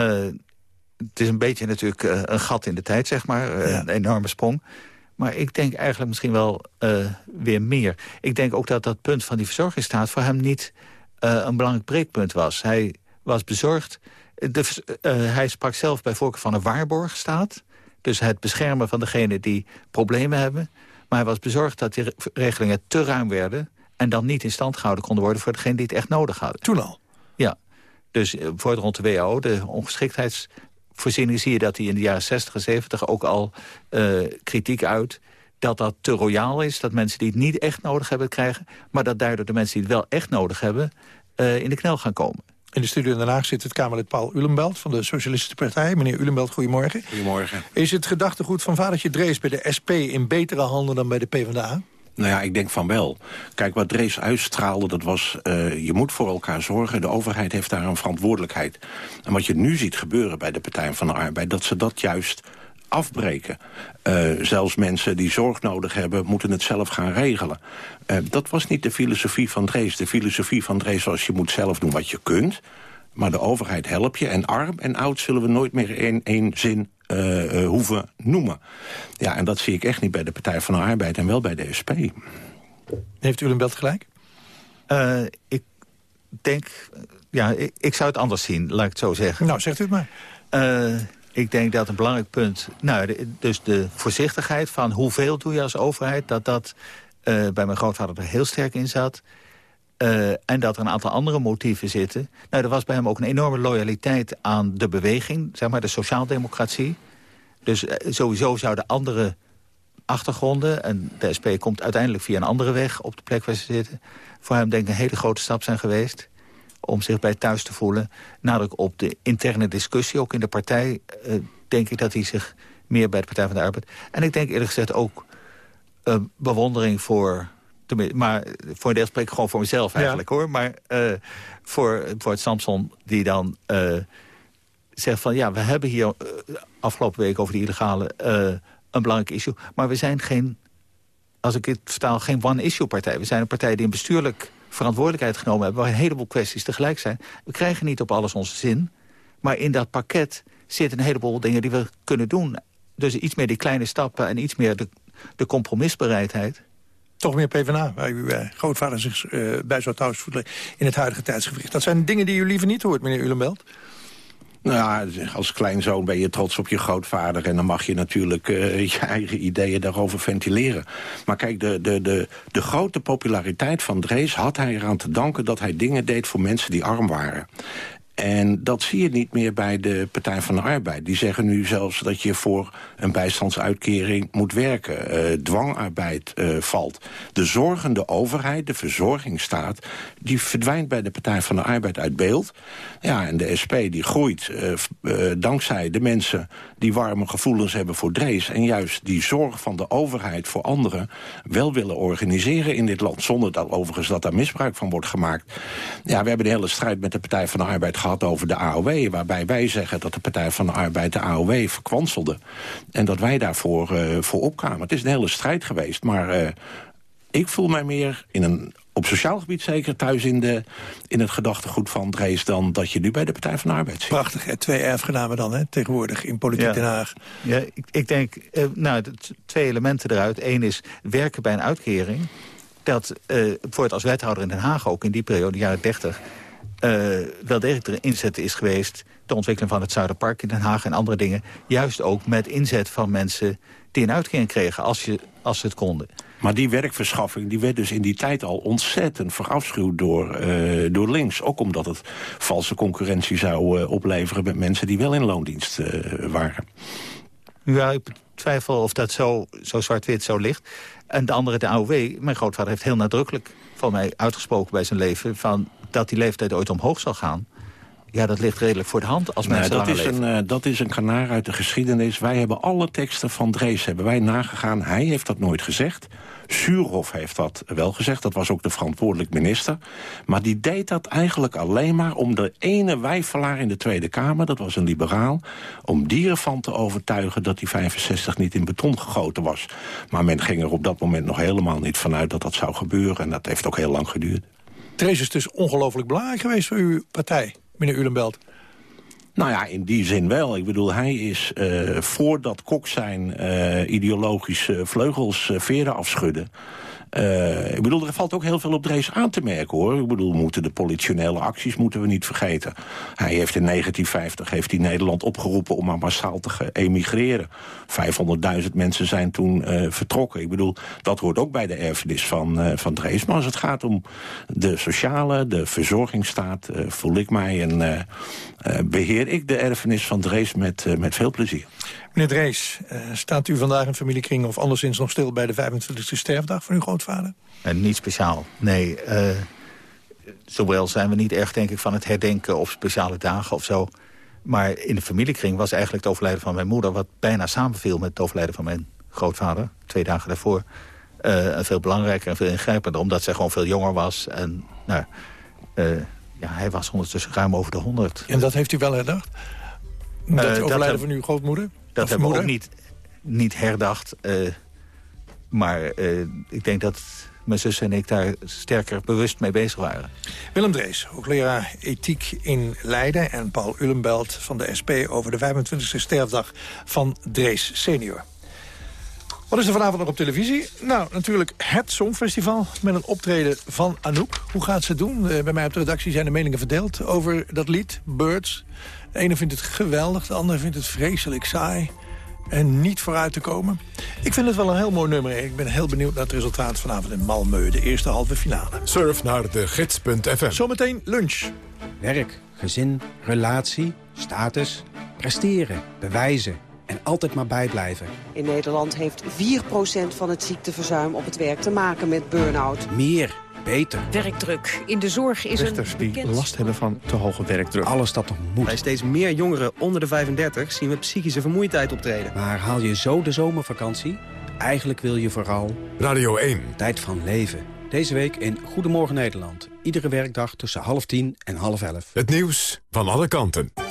het is een beetje natuurlijk een gat in de tijd, zeg maar. Ja. Een enorme sprong. Maar ik denk eigenlijk misschien wel weer meer. Ik denk ook dat dat punt van die verzorgingsstaat... voor hem niet een belangrijk breekpunt was. Hij was bezorgd. De, hij sprak zelf bij voorkeur van een waarborgstaat... Dus het beschermen van degene die problemen hebben. Maar hij was bezorgd dat die regelingen te ruim werden... en dan niet in stand gehouden konden worden voor degene die het echt nodig hadden.
Toen al?
Ja. Dus bijvoorbeeld rond de WHO, de ongeschiktheidsvoorziening... zie je dat hij in de jaren 60 en 70 ook al uh, kritiek uit dat dat te royaal is. Dat mensen die het niet echt nodig hebben krijgen. Maar dat daardoor de mensen die het wel echt nodig hebben... Uh, in de knel gaan komen.
In de studio in Den Haag zit het Kamerlid Paul Ulenbelt van de Socialistische Partij. Meneer Ulenbelt, goedemorgen.
Goedemorgen.
Is het gedachtegoed van vadertje Drees bij de SP in betere handen dan bij de PvdA?
Nou ja, ik denk van wel. Kijk, wat Drees uitstraalde, dat was... Uh, je moet voor elkaar zorgen, de overheid heeft daar een verantwoordelijkheid. En wat je nu ziet gebeuren bij de Partij van de Arbeid... dat ze dat juist afbreken. Uh, zelfs mensen die zorg nodig hebben, moeten het zelf gaan regelen. Uh, dat was niet de filosofie van Drees. De filosofie van Drees was, je moet zelf doen wat je kunt... maar de overheid helpt je. En arm en oud zullen we nooit meer in één zin uh, hoeven noemen. Ja, en dat zie ik echt niet bij de Partij van de Arbeid en wel bij de SP.
Heeft u een beeld gelijk?
ik denk... Ja, ik, ik, zou het anders zien, laat ik het zo zeggen.
Nou, zegt u het maar.
Ik denk dat een belangrijk punt, nou, de, dus de voorzichtigheid van hoeveel doe je als overheid, dat dat uh, bij mijn grootvader er heel sterk in zat. Uh, en dat er een aantal andere motieven zitten. Nou, er was bij hem ook een enorme loyaliteit aan de beweging, zeg maar de sociaaldemocratie. Dus uh, sowieso zouden andere achtergronden, en de SP komt uiteindelijk via een andere weg op de plek waar ze zitten, voor hem denk ik een hele grote stap zijn geweest om zich bij thuis te voelen. Nadruk op de interne discussie, ook in de partij... Uh, denk ik dat hij zich meer bij de Partij van de Arbeid... en ik denk eerlijk gezegd ook bewondering voor... Maar voor een deel spreek ik gewoon voor mezelf eigenlijk, ja. hoor. Maar uh, voor, voor het Samson die dan zegt van... ja, we hebben hier afgelopen week over die illegale een belangrijk issue... maar we zijn geen, als ik het vertaal, geen one-issue-partij. We zijn een partij die een bestuurlijk verantwoordelijkheid genomen hebben... waar een heleboel kwesties tegelijk zijn. We krijgen niet op alles onze zin. Maar in dat pakket zitten een heleboel dingen die we kunnen doen. Dus iets meer die kleine stappen en iets meer de, de compromisbereidheid.
Toch meer PvdA, waar uw eh, grootvader zich uh, bij zou thuis voelen in het huidige tijdsgevricht. Dat zijn dingen die u liever niet hoort, meneer Ulenbelt.
Nou als kleinzoon ben je trots op je grootvader... en dan mag je natuurlijk uh, je eigen ideeën daarover ventileren. Maar kijk, de, de, de, de grote populariteit van Drees had hij eraan te danken... dat hij dingen deed voor mensen die arm waren. En dat zie je niet meer bij de Partij van de Arbeid. Die zeggen nu zelfs dat je voor een bijstandsuitkering moet werken. Uh, dwangarbeid uh, valt. De zorgende overheid, de verzorgingsstaat... die verdwijnt bij de Partij van de Arbeid uit beeld. Ja, en de SP die groeit uh, dankzij de mensen... die warme gevoelens hebben voor Drees... en juist die zorg van de overheid voor anderen... wel willen organiseren in dit land. Zonder dat overigens dat daar misbruik van wordt gemaakt. Ja, we hebben de hele strijd met de Partij van de Arbeid gehad over de AOW... waarbij wij zeggen dat de Partij van de Arbeid de AOW verkwanselde... en dat wij daarvoor uh, voor opkwamen. Het is een hele strijd geweest, maar uh, ik voel mij meer in een op sociaal gebied zeker thuis in, de, in het gedachtegoed van Drees... dan dat je nu bij de Partij van de Arbeid zit.
Prachtig, hè? twee erfgenamen dan, hè? tegenwoordig in Politiek
Ja.
Den Haag.
Ja, ik, ik denk, eh, nou, twee elementen eruit. Eén is werken bij een uitkering. Dat eh voor het als wethouder in Den Haag ook in die periode, de jaren 30... eh, wel degelijk er inzet is geweest... de ontwikkeling van het Zuiderpark in Den Haag en andere dingen... juist ook met inzet van mensen die een uitkering kregen als, je, als ze het konden.
Maar die werkverschaffing die werd dus in die tijd al ontzettend verafschuwd door, eh, door links. Ook omdat het valse concurrentie zou eh, opleveren met mensen die wel in loondienst waren.
Ja, ik twijfel of dat zo, zo zwart-wit zo ligt. En de andere, de AOW, mijn grootvader heeft heel nadrukkelijk van mij uitgesproken bij zijn leven... Van dat die leeftijd ooit omhoog zal gaan. Ja, dat ligt redelijk voor de hand als
Nee,
mensen
dat,
langer
is
leven.
een, eh, dat is een kanaar uit de geschiedenis. Wij hebben alle teksten van Drees hebben wij nagegaan. Hij heeft dat nooit gezegd. Suurhoff heeft dat wel gezegd. Dat was ook de verantwoordelijk minister. Maar die deed dat eigenlijk alleen maar om de ene wijfelaar in de Tweede Kamer... dat was een liberaal, om die ervan te overtuigen... dat die 65 niet in beton gegoten was. Maar men ging er op dat moment nog helemaal niet vanuit dat dat zou gebeuren. En dat heeft ook heel lang geduurd.
Drees is dus ongelooflijk belangrijk geweest voor uw partij, meneer Ulenbelt.
Nou ja, in die zin wel. Ik bedoel, hij is eh, voordat Kok zijn eh, ideologische vleugels uh, veren afschudden... Uh, ik bedoel, er valt ook heel veel op Drees aan te merken, hoor. Ik bedoel, moeten de politionele acties moeten we niet vergeten. Hij heeft in 1950 heeft hij Nederland opgeroepen om massaal te emigreren. 500.000 mensen zijn toen uh, vertrokken. Ik bedoel, dat hoort ook bij de erfenis van, uh, van Drees. Maar als het gaat om de sociale, de verzorgingsstaat... voel ik mij en beheer ik de erfenis van Drees met, met veel plezier.
Meneer Drees, uh, staat u vandaag in familiekring of anderszins nog stil bij de 25e sterfdag van uw grootvader?
En niet speciaal, nee. Uh, zowel zijn we niet erg, denk ik, van het herdenken op speciale dagen of zo. Maar in de familiekring was eigenlijk het overlijden van mijn moeder... wat bijna samenviel met het overlijden van mijn grootvader, twee dagen daarvoor. Uh, veel belangrijker en veel ingrijpender, omdat zij gewoon veel jonger was. En nou, ja, hij was ondertussen ruim over de 100.
En dat heeft u wel herdacht? Dat uh, overlijden dat van uw grootmoeder?
Dat hebben we ook niet, niet herdacht. Uh, maar uh, ik denk dat mijn zus en ik daar sterker bewust mee bezig waren.
Willem Drees, hoogleraar ethiek in Leiden... en Paul Ullenbelt van de SP over de 25e sterfdag van Drees senior. Wat is er vanavond nog op televisie? Nou, natuurlijk het Songfestival met een optreden van Anouk. Hoe gaat ze het doen? Uh, bij mij op de redactie zijn de meningen verdeeld over dat lied, Birds. De ene vindt het geweldig, de andere vindt het vreselijk saai. En niet vooruit te komen. Ik vind het wel een heel mooi nummer. Ik ben heel benieuwd naar het resultaat vanavond in Malmö. De eerste halve finale.
Surf naar de gids.fm.
Zometeen lunch.
Werk, gezin, relatie, status, presteren, bewijzen en altijd maar bijblijven.
In Nederland heeft 4% van het ziekteverzuim op het werk te maken met burn-out.
Meer, beter.
Werkdruk. In de zorg is
Rechters
een
die
bekend...
last hebben van te hoge werkdruk.
Alles dat nog moet.
Bij steeds meer jongeren onder de 35 zien we psychische vermoeidheid optreden.
Maar haal je zo de zomervakantie? Eigenlijk wil je vooral...
Radio 1.
Tijd van leven. Deze week in Goedemorgen Nederland. Iedere werkdag tussen half tien en half elf.
Het nieuws van alle kanten.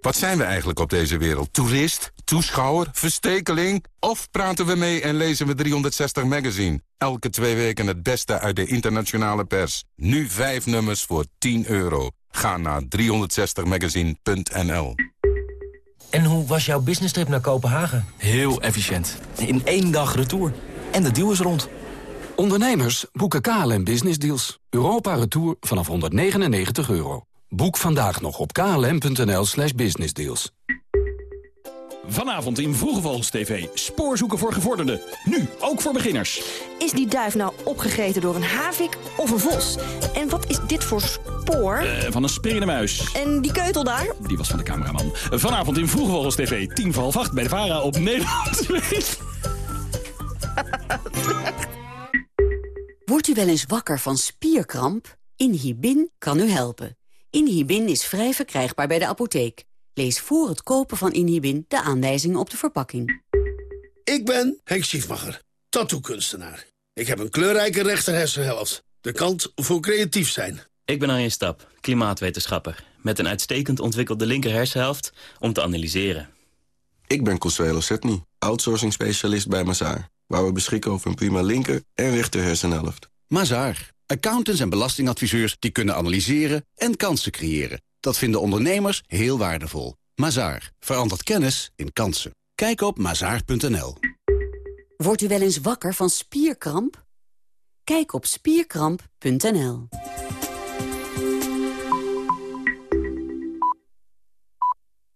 Wat zijn we eigenlijk op deze wereld? Toerist? Toeschouwer? Verstekeling? Of praten we mee en lezen we 360 Magazine? Elke twee weken het beste uit de internationale pers. Nu vijf nummers voor 10 euro. Ga naar 360magazine.nl
En hoe was jouw business trip naar Kopenhagen?
Heel efficiënt. In één dag retour. En de deal is rond. Ondernemers boeken KLM Business Deals. Europa Retour vanaf 199 euro. Boek vandaag nog op klm.nl slash businessdeals.
Vanavond in Vroege Vogels TV. Spoorzoeken voor gevorderden. Nu, ook voor beginners.
Is die duif nou opgegeten door een havik of een vos? En wat is dit voor spoor?
Uh, van een springende muis.
En die keutel daar?
Die was van de cameraman. Vanavond in Vroege Vogels TV. Tien voor half acht bij de VARA op Nederland 2.
Wordt u wel eens wakker van spierkramp? Inhibin kan u helpen. Inhibin is vrij verkrijgbaar bij de apotheek. Lees voor het kopen van Inhibin de aanwijzingen op de verpakking.
Ik ben Henk Schiefmacher, tattoo-kunstenaar. Ik heb een kleurrijke rechterhersenhelft. De kant voor creatief zijn.
Ik ben Arjen Stap, klimaatwetenschapper. Met een uitstekend ontwikkelde linker hersenhelft om te analyseren.
Ik ben Consuelo Setny, outsourcing specialist bij Mazaar. Waar we beschikken over een prima linker en rechter hersenhelft.
Mazaar. Accountants en belastingadviseurs die kunnen analyseren en kansen creëren. Dat vinden ondernemers heel waardevol. Mazaar. Verandert kennis in kansen. Kijk op mazaar.nl.
Wordt u wel eens wakker van spierkramp? Kijk op spierkramp.nl.